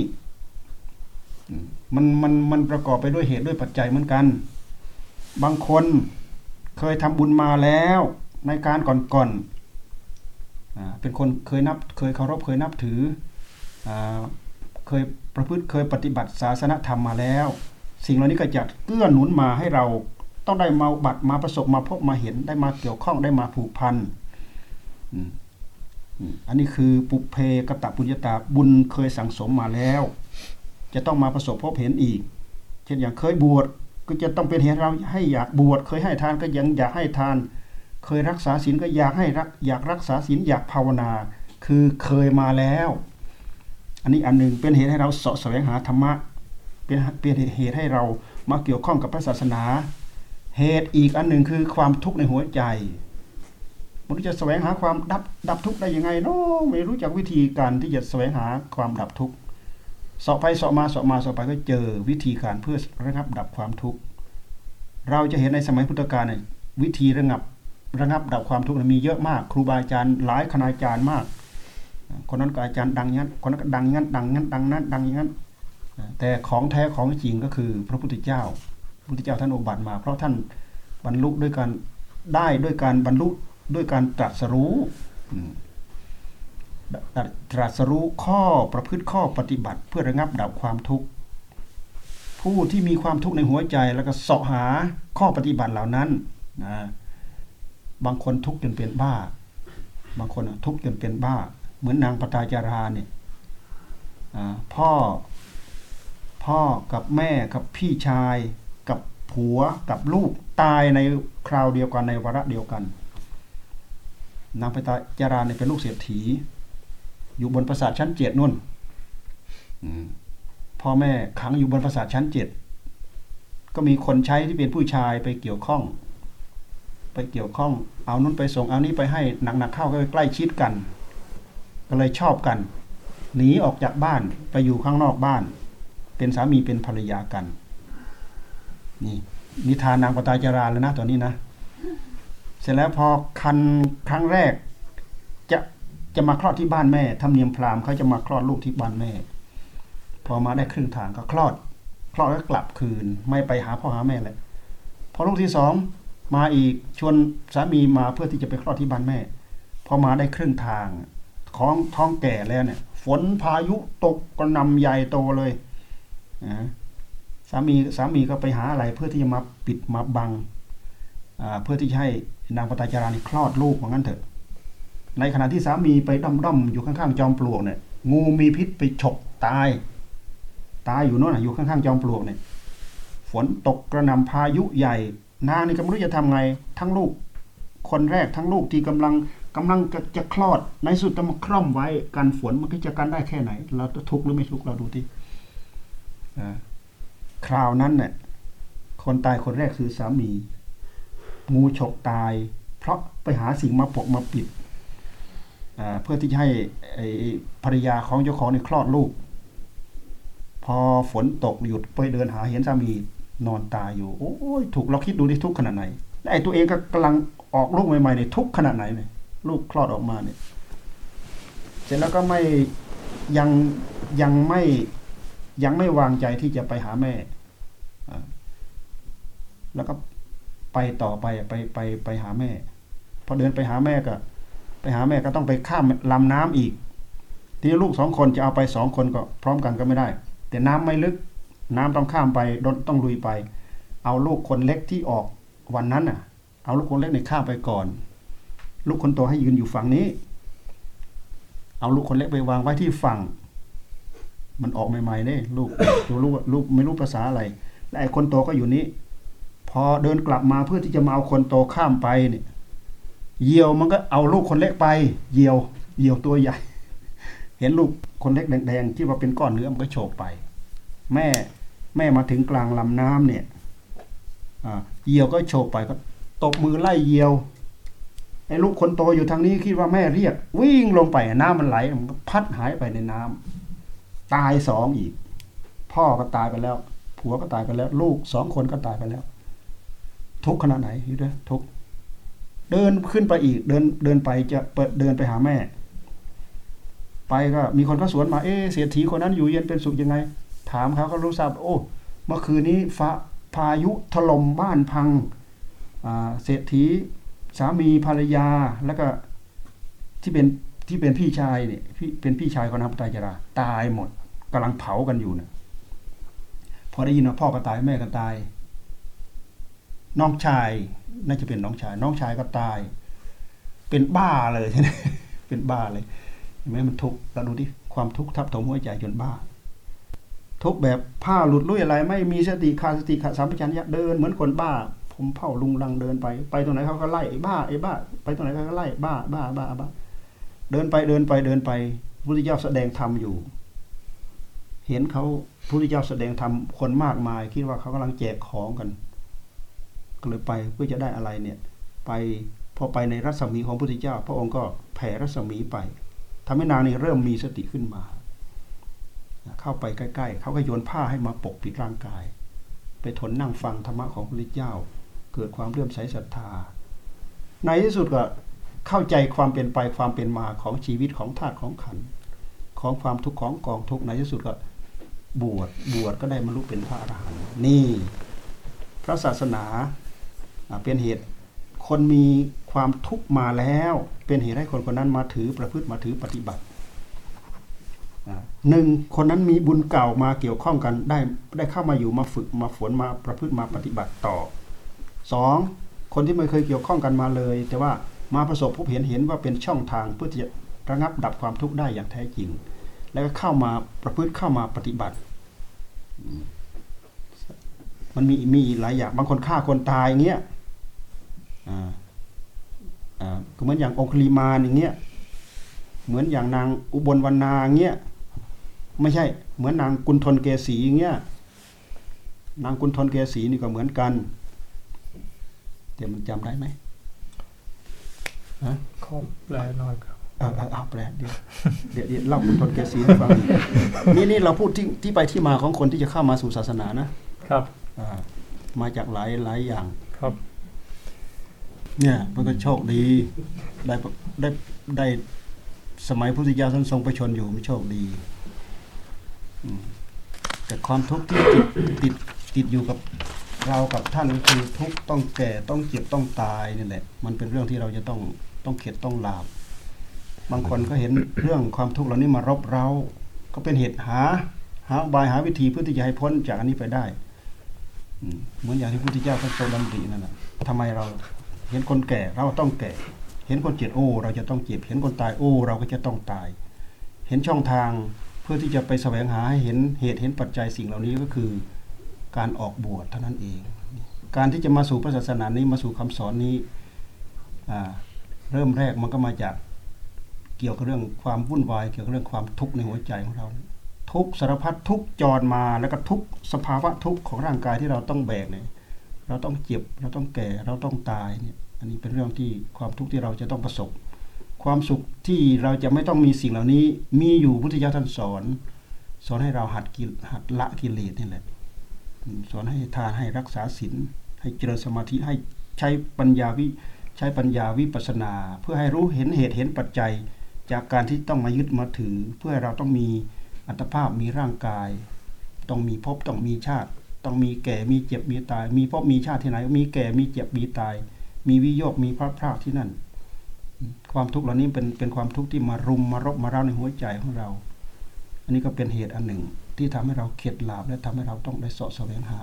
มันมันมันประกอบไปด้วยเหตุด้วยปัจจัยเหมือนกัน บางคนเคยทำบุญมาแล้วในการก่อนๆอ่าเป็นคนเคยนับเคยเคารพเคยนับถืออเคยประพฤติเคยปฏิบัติศาสนธรรมมาแล้ว สิ่งเหล่านี้ก็จะเกื้อหนุนมาให้เราต้องได้มาบัตรมาประสบมาพบมาเห็นได้มาเกี่ยวข้องได้มาผูกพันอันนี้คือปุเพกตะปุญญาตาบุญเคยสั่งสมมาแล้ว จะต้องมาประสบพบเห็นอีก เช่นอย่างเคยบวชก็จะต้องเป็นเหตุเราให้อยากบวชเคยให้ทานก็ยังอยากให้ทาน เคยรักษาศีลก็อยากให้รักอยากรักษาศีลอยากภาวนา คือเคยมาแล้ว อันนี้อันหนึ่งเป็นเหตุให้เราเสาะแสวงหาธรรมะเป็นเป็นเหตุให้เรามาเกี่ยวข้องกับพระศาสนา เหตุอีกอันหนึ่งคือความทุกข์ในหัวใจมันจะแสวงหาความดับดับทุกข์ได้ยังไงเนาะไม่รู้จักวิธีการที่จะแสวงหาความดับทุกข์ สอบไปสอบมาสอบมาสอบไปก็เจอวิธีการเพื่อระงับดับความทุกข์ เราจะเห็นในสมัยพุทธกาลเนี่ยวิธีระงับระงับดับความทุกข์มีเยอะมาก ครูบาอาจารย์หลายคณาจารย์มาก คนนั้นก็อาจารย์ดังงนั้นคนนั้นก็ดังงนั้นดังงนั้นดังนั้นดังงนั้นแต่ของแท้ของจริงก็คือพระพุทธเจ้าพระพุทธเจ้าท่านอุบัติมา เพราะท่านบรรลุด้วยการได้ด้วยการบรรลุด้วยการตรัสรู้ ตรัสรู้ข้อประพฤติข้อปฏิบัติ เพื่อระงับดับความทุกข์ ผู้ที่มีความทุกข์ในหัวใจแล้วก็เสาะหาข้อปฏิบัติเหล่านั้นนะบางคนทุกข์จนเป็นบ้า บางคนทุกข์จนเป็นบ้า เหมือนนางปตาจาราเนี่ยพ่อพ่อกับแม่กับพี่ชายกับผัวกับลูกตายในคราวเดียวกันในวาระเดียวกัน นางปตาจาราเนี่ยเป็นลูกเศรษฐี อยู่บนปราสาทชั้นเจ็ดนู่นพ่อแม่ขังอยู่บนปราสาทชั้นเจ็ดก็มีคนใช้ที่เป็นผู้ชายไปเกี่ยวข้อง ไปเกี่ยวข้อง เอานู้นไปส่งเอานี้ไปให้หนักๆเข้าก็ใกล้ชิดกัน ก็เลยชอบกันหนีออกจากบ้านไปอยู่ข้างนอกบ้าน เป็นสามีเป็นภรรยากัน นี่นิทานนางปตาจาราแล้วนะตอนนี้นะ เสร็จแล้วพอคันครั้งแรก จะ จะมาคลอดที่บ้านแม่ทำเนียมพราหมณ์เขาจะมาคลอดลูกที่บ้านแม่ พอมาได้ครึ่งทางก็คลอด คลอดก็กลับคืน ไม่ไปหาพ่อหาแม่เลยพอลูกที่สองมาอีกชวนสามีมาเพื่อที่จะไปคลอดที่บ้านแม่ พอมาได้ครึ่งทางท้องท้องแก่แล้วเนี่ย ฝนพายุตกกระนำใหญ่โตเลยนะสามีสามีก็ไปหาอะไรเพื่อที่จะมาปิดมาบังเพื่อที่จะให้นางปตาจารานี่คลอดลูกว่างั้นเถอะ ในขณะที่สามีไปด้อมด้อมอยู่ข้างๆจอมปลวกเนี่ย งูมีพิษไปฉกตาย ตายอยู่โน่นอยู่ข้างๆจอมปลวกเนี่ย ฝนตกกระหน่ำพายุใหญ่ นางนี่ก็ไม่รู้จะทำไง ทั้งลูก คนแรกทั้งลูกที่กำลังกำลังจะจะคลอด ในสุดจะมาคล่อมไว้กันฝนมันก็จะกันได้แค่ไหน เราทุกข์หรือไม่ทุกข์เราดูที่คราวนั้นเนี่ยคนตายคนแรกคือสามี งูฉกตาย เพราะไปหาสิ่งมาปกมาปิด เพื่อที่จะให้ภรรยาของเจ้าของในคลอดลูก พอฝนตกหยุดไปเดินหาเห็นสามีนอนตายอยู่ โอ้ยถูกเราคิดดูที่ทุกขนาดไหนไอ้ตัวเองก็กำลังออกลูกใหม่ๆเนี่ยทุกขนาดไหนเนี่ยลูกคลอดออกมาเนี่ย เสร็จแล้วก็ไม่ยังยังไม่ยังไม่วางใจที่จะไปหาแม่แล้วก็ไปต่อไปไปไปไปหาแม่ พอเดินไปหาแม่ก็ ไปหาแม่ก็ต้องไปข้ามลำน้ำอีก ทีนี้ลูกสองคนจะเอาไปสองคนก็พร้อมกันก็ไม่ได้ แต่น้ำไม่ลึกน้ำต้องข้ามไปต้องลุยไป เอาลูกคนเล็กที่ออกวันนั้นน่ะ เอาลูกคนเล็กในข้ามไปก่อน ลูกคนโตให้ยืนอยู่ฝั่งนี้ เอาลูกคนเล็กไปวางไว้ที่ฝั่ง มันออกใหม่ๆเนี่ยลูกตัวลูกลูกไม่รู้ภาษาอะไร และไอ้คนโตก็อยู่นี้ พอเดินกลับมาเพื่อที่จะมาเอาคนโตข้ามไปเนี่ย เหยี่ยวมันก็เอาลูกคนเล็กไป เหยี่ยว เหยี่ยวตัวใหญ่ เห็นลูกคนเล็กแดงๆที่ว่าเป็นก้อนเนื้อมันก็โฉบไป แม่แม่มาถึงกลางลำน้ำเนี่ยเหยี่ยวก็โฉบไปก็ตบมือไล่เหยี่ยวไอ้ลูกคนโตอยู่ทางนี้คิดว่าแม่เรียก วิ่งลงไปน้ำมันไหลมันก็พัดหายไปในน้ำตายสองอีก พ่อก็ตายไปแล้ว ผัวก็ตายไปแล้ว ลูกสองคนก็ตายไปแล้ว ทุกขนาดไหนอยู่ด้วยทุก เดินขึ้นไปอีก เดินเดินไปจะเปิดเดินไปหาแม่ ไปก็มีคนเขาสวนมาเอ๊เศรษฐีคนนั้นอยู่เย็นเป็นสุขยังไง ถามเขาก็รู้ทราบโอ้เมื่อคืนนี้ฟ้าพายุถล่มบ้านพังเศรษฐีสามีภรรยาแล้วก็ที่เป็นที่เป็นพี่ชายเนี่ยพี่เป็นพี่ชายของนางตายจรา ตายหมดกำลังเผากันอยู่นะพอได้ยินว่าพ่อก็ตายแม่ก็ตาย น้องชาย น่าจะเป็นน้องชาย น้องชายก็ตาย เป็นบ้าเลยใช่ไหมเป็นบ้าเลยเห็นไหมมันทุกข์เราดูที่ความทุกข์ทับถมหัวใจจนบ้า ทุกแบบผ้าหลุดลุ่ยอะไร ไม่มีสติขาดสติขาดสัมปชัญญะเดินเหมือนคนบ้า ผมเผาลุงลังเดินไป ไปตรงไหนเขาก็ไล่ไอ้บ้าไอ้บ้า ไปตรงไหนเขาก็ไล่บ้าบ้าบ้าบ้าเดินไปเดินไปเดินไปพุทธเจ้าแสดงธรรมอยู่ เห็นเขาพุทธเจ้าแสดงธรรมคนมากมาย คิดว่าเขากำลังแจกของกัน ก็เลยไปเพื่อจะได้อะไรเนี่ยไปพอไปในรัศมีของพระพุทธเจ้า พระองค์ก็แผ่รัศมีไปทำให้นางนี่เริ่มมีสติขึ้นมา เข้าไปใกล้ ๆ เขาก็โยนผ้าให้มาปกปิดร่างกาย ไปทนนั่งฟังธรรมะของพระพุทธเจ้า เกิดความเลื่อมใสศรัทธา ในที่สุดก็เข้าใจความเป็นไปความเป็นมาของชีวิตของธาตุของขันของความทุกข์ของกองทุกข์ในที่สุดก็บวชบวชก็ได้บรรลุเป็นพระอรหันต์นี่ พระศาสนา เป็นเหตุคนมีความทุกข์มาแล้ว เป็นเหตุให้คนคนนั้นมาถือประพฤติมาถือปฏิบัติหนึ่งคนนั้นมีบุญเก่ามาเกี่ยวข้องกันได้ได้เข้ามาอยู่มาฝึกมาฝนมาประพฤติมาปฏิบัติต่อสองคนที่ไม่เคยเกี่ยวข้องกันมาเลย แต่ว่ามาประสบพบเห็นเห็นว่าเป็นช่องทางเพื่อจะระงับดับความทุกข์ได้อย่างแท้จริง แล้วก็เข้ามาประพฤติเข้ามาปฏิบัติ มันมีมีหลายอย่างบางคนฆ่าคนตายอย่างเงี้ย อ่าอ่าก็เหมือนอย่างองคุลีมานอย่างเงี้ยเหมือนอย่างนางอุบลวรรณาอย่างเงี้ยไม่ใช่ เหมือนนางกุณฑลเกษีอย่างเงี้ยนางกุณฑลเกษีนี่ก็เหมือนกันแต่มันจำได้ไหมฮะขอแปลหน่อยครับเออเออเอาแปลเดี๋ยวเดี๋ยวเดี๋ยวเล่ากุณฑลเกษีให้ฟังนี่นี่เราพูดที่ที่ไปที่มาของคนที่จะเข้ามาสู่ศาสนานะครับอ่ามาจากหลายหลายอย่างครับ เนี่ยมันก็โชคดี ได้ได้ได้สมัยพุทธเจ้าท่านทรงประชนอยู่มันโชคดีแต่ความทุกข์ที่ติดติดติดอยู่กับเรากับท่านก็คือทุกต้องแก่ต้องเจ็บต้องตายนี่แหละ มันเป็นเรื่องที่เราจะต้องต้องเข็ดต้องลาบบางคนก็เห็นเรื่องความทุกข์เหล่านี้มารบเรา ก็เป็นเหตุหา หาบายหาวิธีเพื่อที่จะให้พ้นจากอันนี้ไปได้เหมือนอย่างที่พระพุทธเจ้าท่านทรงดำรินั่นแหละทำไมเรา เห็นคนแก่เราต้องแก่ เห็นคนเจ็บโอ้ เราจะต้องเจ็บ เห็นคนตายโอ้ เราก็จะต้องตาย เห็นช่องทางเพื่อที่จะไปแสวงหาให้เห็นเหตุเห็นปัจจัยสิ่งเหล่านี้ก็คือการออกบวชเท่านั้นเอง การที่จะมาสู่พระศาสนานี้มาสู่คำสอนนี้เริ่มแรกมันก็มาจากเกี่ยวกับเรื่องความวุ่นวายเกี่ยวกับเรื่องความทุกข์ในหัวใจของเรา ทุกสารพัดทุกข์จรมาแล้วก็ทุกสภาวะทุกข์ของร่างกายที่เราต้องแบกเนี่ยเราต้องเจ็บเราต้องแก่เราต้องตายเนี่ย อันนี้เป็นเรื่องที่ความทุกข์ที่เราจะต้องประสบ ความสุขที่เราจะไม่ต้องมีสิ่งเหล่านี้ มีอยู่พุทธเจ้าท่านสอน สอนให้เราหัดกิหัดละกิเลสนี่แหละสอนให้ทานให้รักษาศีลให้เจริญสมาธิให้ใช้ปัญญาวิใช้ปัญญาวิปัสสนา เพื่อให้รู้เห็นเหตุเห็นปัจจัย จากการที่ต้องมายึดมาถือ เพื่อให้เราต้องมีอัตภาพมีร่างกาย ต้องมีภพต้องมีชาติ ต้องมีแก่มีเจ็บมีตาย มีภพมีชาติที่ไหน มีแก่มีเจ็บมีตาย มีวิโยคมีพลาดพลาดที่นั่น ความทุกข์เหล่านี้เป็นเป็นความทุกข์ที่มารุมมารบมาเร้าในหัวใจของเรา อันนี้ก็เป็นเหตุอันหนึ่งที่ทำให้เราเข็ดหลาบและทำให้เราต้องได้เสาะแสวงหา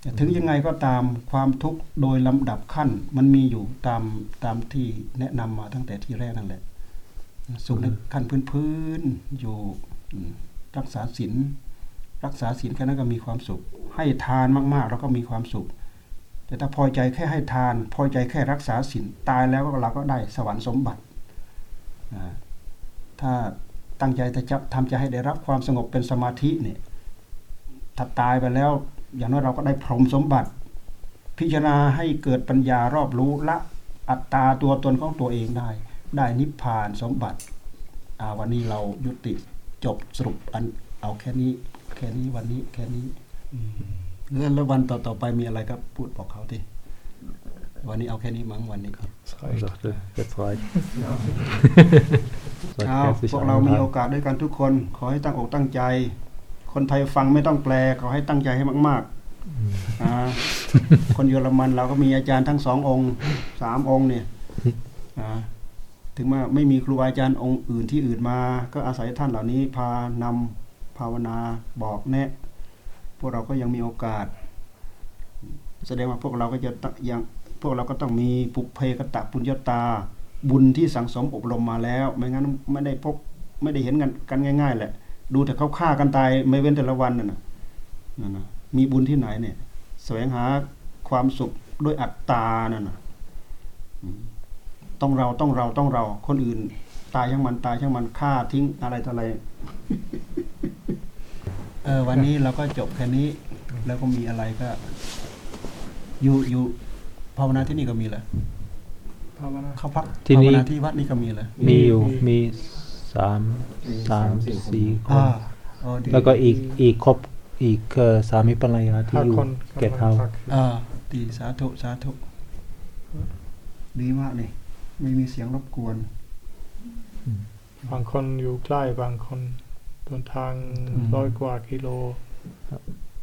แต่ถึงยังไงก็ตามความทุกข์โดยลำดับขั้นมันมีอยู่ตามตามที่แนะนำมาตั้งแต่ที่แรกนั่นแหละสุขในขั้นพื้นๆอยู่รักษาศีลรักษาศีลแค่นั้นก็มีความสุข ให้ทานมากๆเราก็มีความสุข แต่ถ้าพอใจแค่ให้ทาน พอใจแค่รักษาศีลตายแล้วเราก็ได้สวรรค์สมบัติถ้าตั้งใจจะทำใจให้ได้รับความสงบเป็นสมาธิเนี่ยถ้าตายไปแล้ว อย่างน้อยเราก็ได้พรหมสมบัติ พิจารณาให้เกิดปัญญารอบรู้ละอัตตาตัวตนของตัวเองได้ ได้นิพพานสมบัติวันนี้เรายุติจบสรุปอันเอาแค่นี้ แค่นี้วันนี้แค่นี้แล้ว แล้ววันต่อๆไปมีอะไรก็พูดบอกเขาทีวันนี้เอาแค่นี้มั้งวันนี้ Ich dachte, das reicht. Sagt เอา herzlich พวกเรามีโอ einladen. กาสด้วยกันทุกคน ขอให้ตั้งอกตั้งใจ คนไทยฟังไม่ต้องแปล ขอให้ตั้งใจให้มากๆอ่าคนเยอรมันเราก็มีอาจารย์ทั้งสององค์สามองค์เนี่ยอ่าถึงว่าไม่มีครูอาจารย์องค์อื่นที่อื่นมา ก็อาศัยท่านเหล่านี้พานำภาวนาบอกแนะ พวกเราก็ยังมีโอกาส แสดงว่าพวกเราก็จะต้องยังพวกเราก็ต้องมีปุเพกตะปุญญาตา บุญที่สังสมอบรมมาแล้ว ไม่งั้นไม่ได้พบไม่ได้เห็นกันกันง่าย ๆ แหละ ดูแต่เขาฆ่ากันตายไม่เว้นแต่ละวันนั่นนะนั่นนะมีบุญที่ไหนเนี่ยแสวงหาความสุขด้วยอัตตานั่นนะต้องเราต้องเราต้องเรา คนอื่น ตายช่างมันตายช่างมันฆ่าทิ้งอะไรต่ออะไร ออวันนี้เราก็จบแค่นี้ แล้วก็มีอะไรก็ อยู่อยู่ภาวนาที่นี่ก็มีเหรอภาวนาเข้าพักที่นี่ ภาวนาที่วัดนี่ก็มีเหรอมีอยู่มีสามสามสี่คอ่านอ๋อดีแล้วก็อีกอีกครบอีกเอ่อสามีภรรยาที่ห้าอยู่คนเกตเฮาพักอ่าดีสาธุสาธุดีมากนี่ไม่มีเสียงรบกวน บางคนอยู่ใกล้บางคน เดินทางอืมร้อยกว่ากิโล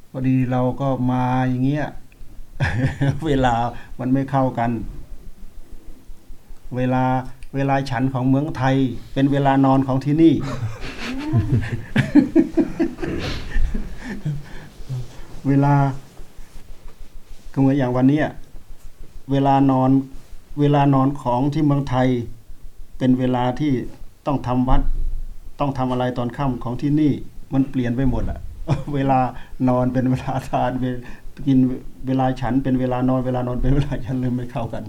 พอดีเราก็มาอย่างเงี้ย เวลามันไม่เข้ากัน เวลาเวลาฉันของเมืองไทย เป็นเวลานอนของที่นี่ เวลาก็เหมือนอย่างวันเนี้ยเวลานอนเวลานอนของที่เมืองไทย เป็นเวลาที่ต้องทำวัด ต้องทำอะไรตอนค่ำของที่นี่มันเปลี่ยนไปหมดอะเวลานอนเป็นเวลาทานเวกินเวลาฉันเป็นเวลานอนเวลานอนเป็นเวลาฉันเลยไม่เข้ากัน